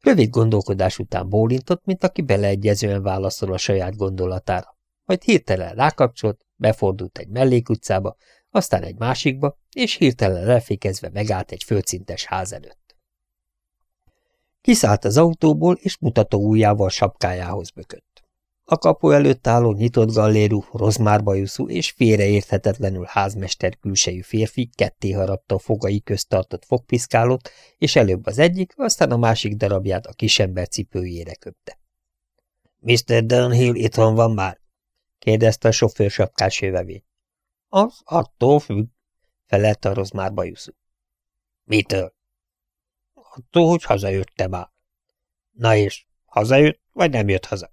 Rövid gondolkodás után bólintott, mint aki beleegyezően válaszol a saját gondolatára. Majd hirtelen rákapcsolt, befordult egy mellékutcába, aztán egy másikba, és hirtelen lefékezve megállt egy földszintes ház előtt. Kiszállt az autóból, és mutató ujjával sapkájához bökött. A kapu előtt álló nyitott gallérú, rozmárbajuszú és félreérthetetlenül házmester külsejű férfi ketté harapta a fogai közt tartott fogpiszkálót, és előbb az egyik, aztán a másik darabját a kisember cipőjére köpte. – Mr. Dunhill itthon van már? kérdezte a sofőr sapkás jövevény. Az attól függ, felelt a rozmár bajuszú. Mitől? Attól, hogy hazajöttem már. Na és, hazajött, vagy nem jött haza?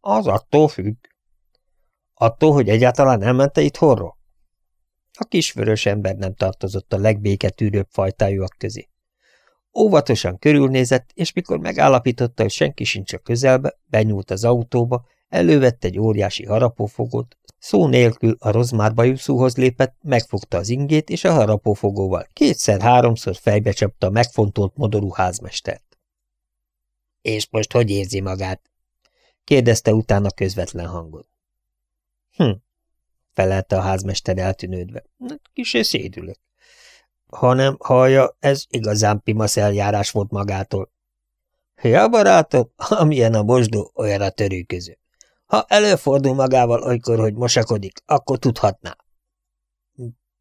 Az attól függ. Attól, hogy egyáltalán elmente itthonról? A kisvörös ember nem tartozott a legbéketűrőbb fajtájúak közé. Óvatosan körülnézett, és mikor megállapította, hogy senki sincs a közelbe, benyúlt az autóba, elővette egy óriási harapófogót, szó nélkül a rozmárbajuszúhoz lépett, megfogta az ingét, és a harapófogóval kétszer-háromszor fejbe csapta a megfontolt modorú házmestert. – És most hogy érzi magát? – kérdezte utána közvetlen hangon. – Hm – felelte a házmester eltűnődve. – Kisé szédülök hanem hallja, ez igazán pimasz eljárás volt magától. Ja, barátom, amilyen a mosdó, olyan a törőköző. Ha előfordul magával olykor, hogy mosakodik, akkor tudhatná.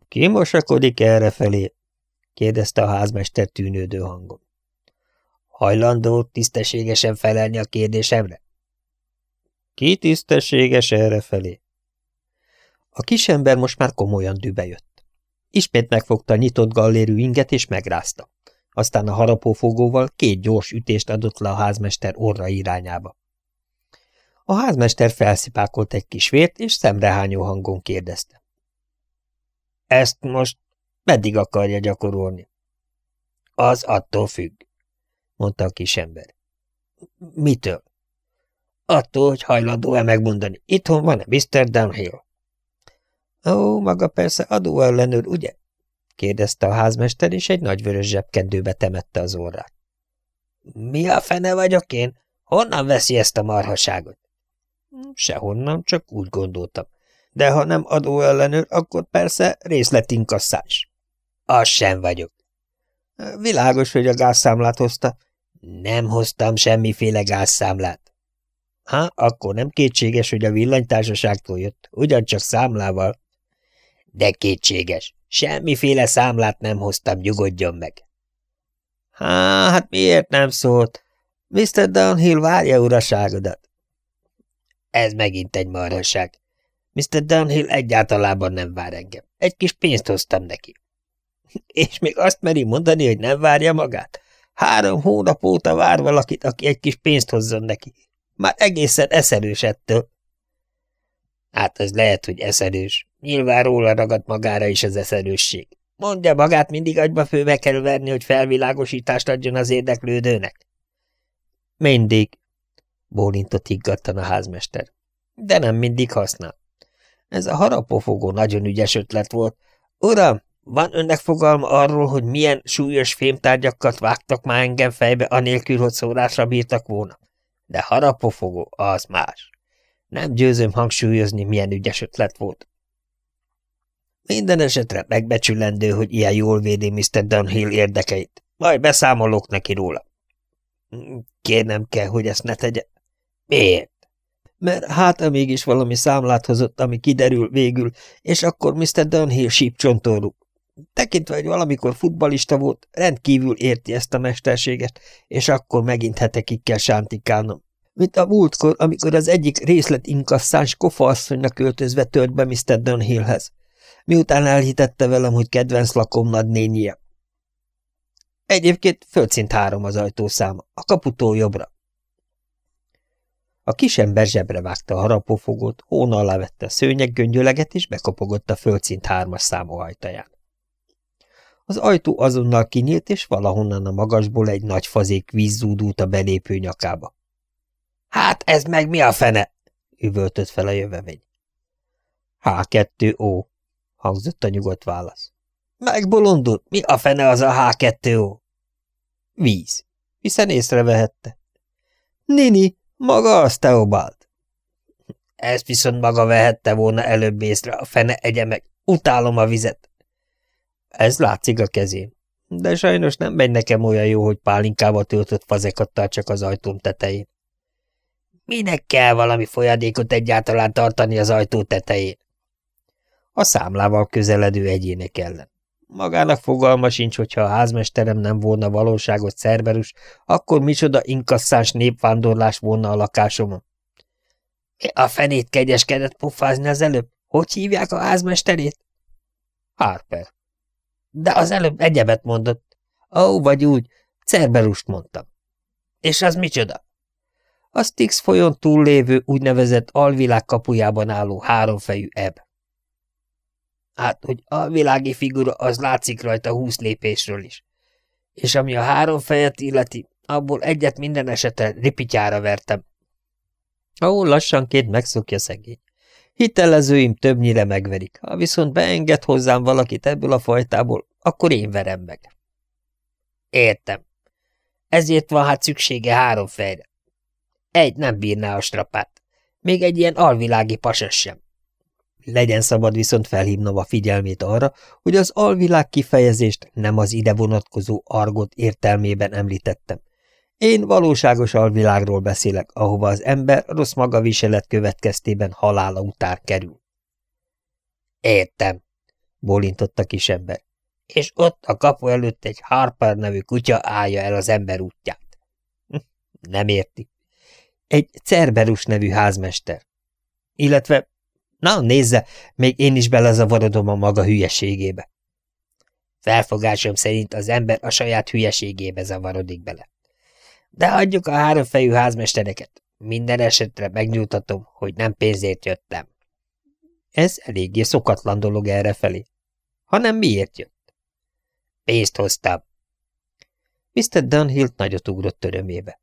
Ki mosakodik errefelé? kérdezte a házmester tűnődő hangon. Hajlandó tisztességesen felelni a kérdésemre? Ki tisztességes errefelé? A kisember most már komolyan dübe jött. Ismét megfogta a nyitott gallérű inget, és megrázta. Aztán a harapófogóval két gyors ütést adott le a házmester orra irányába. A házmester felszipákolt egy kis vért, és szemrehányó hangon kérdezte. Ezt most meddig akarja gyakorolni? Az attól függ, mondta a kisember. Mitől? Attól, hogy hajlandó-e megmondani. Itthon van-e Mr. Downhill? Ó, maga persze adóellenőr, ugye? kérdezte a házmester, és egy nagy vörös zsebkendőbe temette az orrát. Mi a fene vagyok én? Honnan veszi ezt a marhaságot? Sehonnan, csak úgy gondoltam. De ha nem adóellenőr, akkor persze részletinkasszás. Az sem vagyok. Világos, hogy a gázszámlát hozta. Nem hoztam semmiféle gázszámlát. Ha, akkor nem kétséges, hogy a villanytársaságtól jött, ugyancsak számlával. De kétséges. Semmiféle számlát nem hoztam, nyugodjon meg. Há, hát miért nem szólt? Mr. Downhill várja uraságodat. Ez megint egy marhaság. Mr. Downhill egyáltalában nem vár engem. Egy kis pénzt hoztam neki. És még azt meri mondani, hogy nem várja magát? Három hónap óta vár valakit, aki egy kis pénzt hozzon neki. Már egészen eszelős ettől. Hát ez lehet, hogy eszelős. Nyilván róla ragad magára is az eszerősség. Mondja magát mindig agyba főbe kell verni, hogy felvilágosítást adjon az érdeklődőnek. Mindig, bólintott higgadtan a házmester. De nem mindig használ. Ez a harapófogó nagyon ügyes ötlet volt. Uram, van önnek fogalma arról, hogy milyen súlyos fémtárgyakat vágtak már engem fejbe, anélkül, hogy szórásra bírtak volna? De harapófogó, az más. Nem győzöm hangsúlyozni, milyen ügyes ötlet volt. Minden esetre megbecsülendő, hogy ilyen jól védi Mr. Dunhill érdekeit. Majd beszámolok neki róla. Kérnem kell, hogy ezt ne tegye. Miért? Mert hát, mégis valami számlát hozott, ami kiderül végül, és akkor Mr. Dunhill sípcsontorú. Tekintve, hogy valamikor futbalista volt, rendkívül érti ezt a mesterséget, és akkor megint hetekig kell sántikálnom. Mint a múltkor, amikor az egyik részletinkasszás kofa asszonynak öltözve tört be Mr. Dunhillhez miután elhitette velem, hogy kedvenc lakom nagynényie. Egyébként földszint három az ajtószáma, a kaputó jobbra. A kisember zsebre vágta a harapófogót, hóna alá vette a szőnyeggöngyöleget, és bekopogott a földszint hármas számú ajtaján. Az ajtó azonnal kinyílt, és valahonnan a magasból egy nagy fazék víz zúdult a belépő nyakába. – Hát ez meg mi a fene? – üvöltött fel a jövevény. – H2O hangzott a nyugodt válasz. Megbolondult? Mi a fene az a H2O? Víz, hiszen észrevehette. Nini, maga az Teobald. Ezt viszont maga vehette volna előbb észre, a fene egye meg. Utálom a vizet. Ez látszik a kezén. De sajnos nem megy nekem olyan jó, hogy pálinkával töltött fazekat tartsak az ajtóm tetején. Minek kell valami folyadékot egyáltalán tartani az ajtó tetején? a számlával közeledő egyének ellen. Magának fogalma sincs, hogyha a házmesterem nem volna valóságos szerberus, akkor micsoda inkasszás népvándorlás volna a lakásomon. A fenét kegyeskedett pofázni az előbb. Hogy hívják a házmesterét? Harper. De az előbb egyebet mondott. Ó, vagy úgy, Cerberust mondtam. És az micsoda? A Styx folyón túllévő úgynevezett alvilág kapujában álló háromfejű eb. Hát, hogy alvilági figura, az látszik rajta húsz lépésről is. És ami a három fejet illeti, abból egyet minden esetre ripityára vertem. Ó, lassanként megszokja szegény. Hitelezőim többnyire megverik, ha viszont beenged hozzám valakit ebből a fajtából, akkor én verem meg. Értem. Ezért van hát szüksége három fejre. Egy nem bírná a strapát. Még egy ilyen alvilági pasas sem. Legyen szabad viszont felhívnom a figyelmét arra, hogy az alvilág kifejezést nem az ide vonatkozó argot értelmében említettem. Én valóságos alvilágról beszélek, ahova az ember rossz magaviselet következtében halála után kerül. Értem, bólintott a kisember. És ott a kapu előtt egy Harper nevű kutya állja el az ember útját. Hm, nem érti. Egy Cerberus nevű házmester. Illetve, na nézze, még én is belezavarodom a maga hülyeségébe. Felfogásom szerint az ember a saját hülyeségébe zavarodik bele. De hagyjuk a háromfejű házmestereket. Minden esetre megnyugtatom, hogy nem pénzért jöttem. Ez eléggé szokatlan dolog errefelé. Hanem miért jött? Pénzt hoztam. Mr. Dunhill nagyot ugrott örömébe.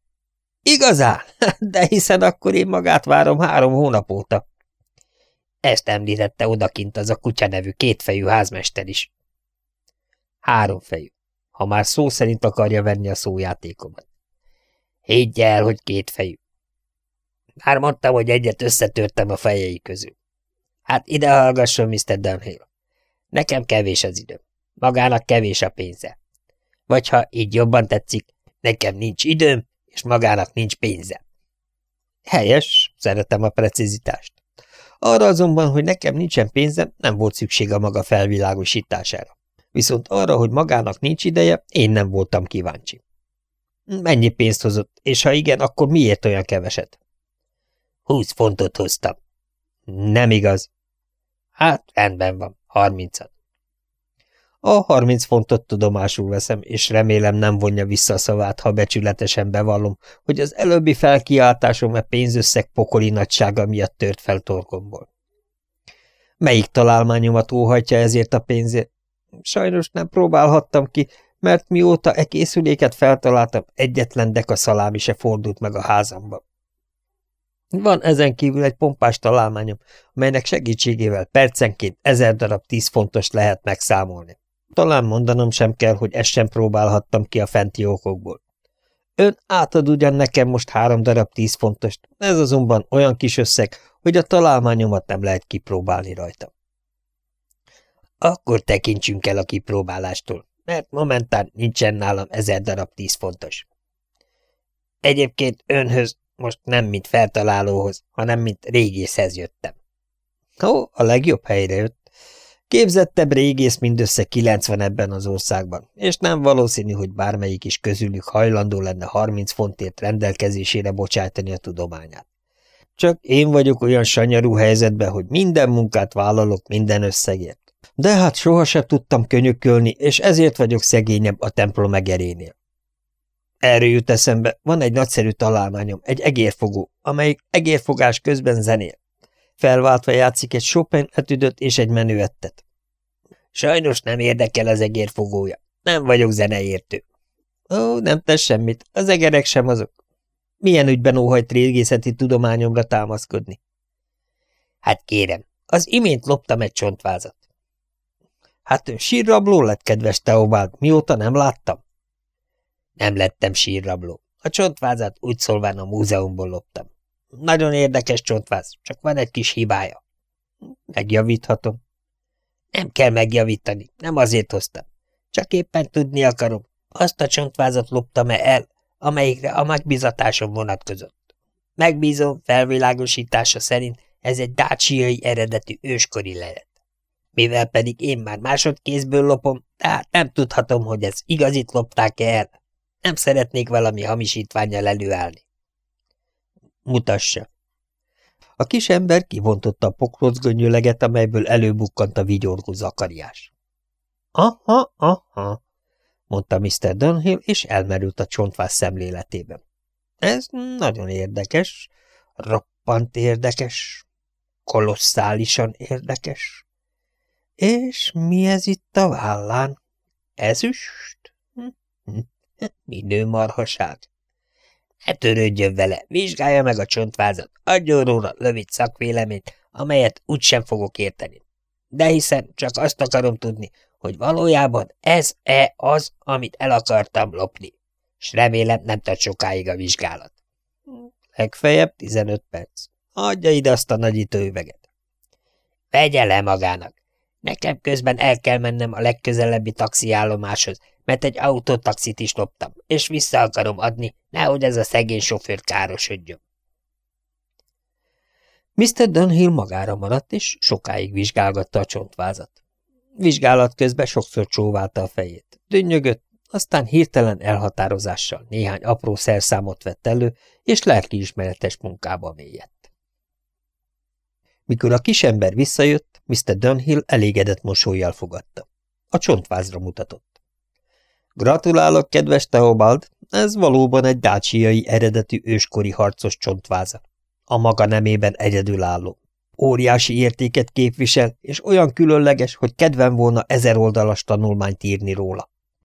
Igazán? De hiszen akkor én magát várom három hónap óta. Ezt említette odakint az a kutya nevű kétfejű házmester is. Háromfejű, ha már szó szerint akarja venni a szójátékomat. Higgy el, hogy kétfejű. Már mondtam, hogy egyet összetörtem a fejei közül. Hát ide hallgasson, Mr. Dunhill. Nekem kevés az időm. Magának kevés a pénze. Vagy ha így jobban tetszik, nekem nincs időm, és magának nincs pénze. Helyes, szeretem a precizitást. Arra azonban, hogy nekem nincsen pénzem, nem volt szükség a maga felvilágosítására. Viszont arra, hogy magának nincs ideje, én nem voltam kíváncsi. Mennyi pénzt hozott, és ha igen, akkor miért olyan keveset? Húsz fontot hoztam. Nem igaz. Hát, rendben van, harmincat. A harminc fontot tudomásul veszem, és remélem nem vonja vissza a szavát, ha becsületesen bevallom, hogy az előbbi felkiáltásom a pénzösszeg pokoli nagysága miatt tört fel torkomból. Melyik találmányomat óhatja ezért a pénzért? Sajnos nem próbálhattam ki, mert mióta e készüléket feltaláltam, egyetlen deka szalámi se fordult meg a házamba. Van ezen kívül egy pompás találmányom, melynek segítségével percenként ezer darab tíz fontos lehet megszámolni. Talán mondanom sem kell, hogy ezt sem próbálhattam ki a fenti okokból. Ön átad ugyan nekem most három darab tíz fontost, ez azonban olyan kis összeg, hogy a találmányomat nem lehet kipróbálni rajta. Akkor tekintsünk el a kipróbálástól, mert momentán nincsen nálam ezer darab tíz fontos. Egyébként önhöz most nem mint feltalálóhoz, hanem mint régészhez jöttem. Ó, a legjobb helyre jött. Képzettebb régész mindössze 90 ebben az országban, és nem valószínű, hogy bármelyik is közülük hajlandó lenne 30 fontért rendelkezésére bocsájtani a tudományát. Csak én vagyok olyan sanyarú helyzetben, hogy minden munkát vállalok minden összegért. De hát sohasem tudtam könyökölni, és ezért vagyok szegényebb a templom megerénél. Erről jut eszembe, van egy nagyszerű találmányom, egy egérfogó, amelyik egérfogás közben zenél. Felváltva játszik egy Chopin etüdöt és egy menüettet. Sajnos nem érdekel az egérfogója. Nem vagyok zeneértő. Ó, nem tesz semmit, az egerek sem azok. Milyen ügyben óhajt régészeti tudományomra támaszkodni? Hát kérem, az imént loptam egy csontvázat. Hát sírrabló lett, kedves Teobald, mióta nem láttam? Nem lettem sírrabló. A csontvázat úgy szólván a múzeumból loptam. Nagyon érdekes csontváz, csak van egy kis hibája. Megjavíthatom. Nem kell megjavítani, nem azért hoztam. Csak éppen tudni akarom, azt a csontvázat loptam-e el, amelyikre a megbizatásom vonatkozott. Megbízom felvilágosítása szerint ez egy dácsiai eredetű őskori lelet. Mivel pedig én már másodkézből lopom, tehát nem tudhatom, hogy ez igazit lopták -e el. Nem szeretnék valami hamisítványjal előállni. Mutassa. A kis ember kivontotta a pokrócgöngyöleget, amelyből előbukkant a vigyorgó zakariás. Aha, aha, mondta Mr. Dunhill, és elmerült a csontváz szemléletében. Ez nagyon érdekes, roppant érdekes, kolosszálisan érdekes. És mi ez itt a vállán? Ezüst? Hm, hm, minő marhaság. Ne törődjön vele, vizsgálja meg a csontvázat, adjon róla lövid szakvéleményt, amelyet úgysem fogok érteni. De hiszen csak azt akarom tudni, hogy valójában ez-e az, amit el akartam lopni, s remélem nem tart sokáig a vizsgálat. Legfeljebb 15 perc. Adja ide azt a nagyító üveget. Vegye le magának. Nekem közben el kell mennem a legközelebbi taxiállomáshoz, mert egy autótaxit is loptam, és vissza akarom adni, nehogy ez a szegény sofőr károsodjon. Mr. Dunhill magára maradt, és sokáig vizsgálgatta a csontvázat. Vizsgálat közben sokszor csóválta a fejét. Dünnyögött, aztán hirtelen elhatározással néhány apró szerszámot vett elő, és lelkiismeretes munkába mélyett. Mikor a kisember visszajött, Mr. Dunhill elégedett mosolyjal fogadta. A csontvázra mutatott. Gratulálok, kedves Teobald, ez valóban egy dácsiai eredetű őskori harcos csontváza. A maga nemében egyedülálló. Óriási értéket képvisel, és olyan különleges, hogy kedvem volna ezer oldalas tanulmányt írni róla.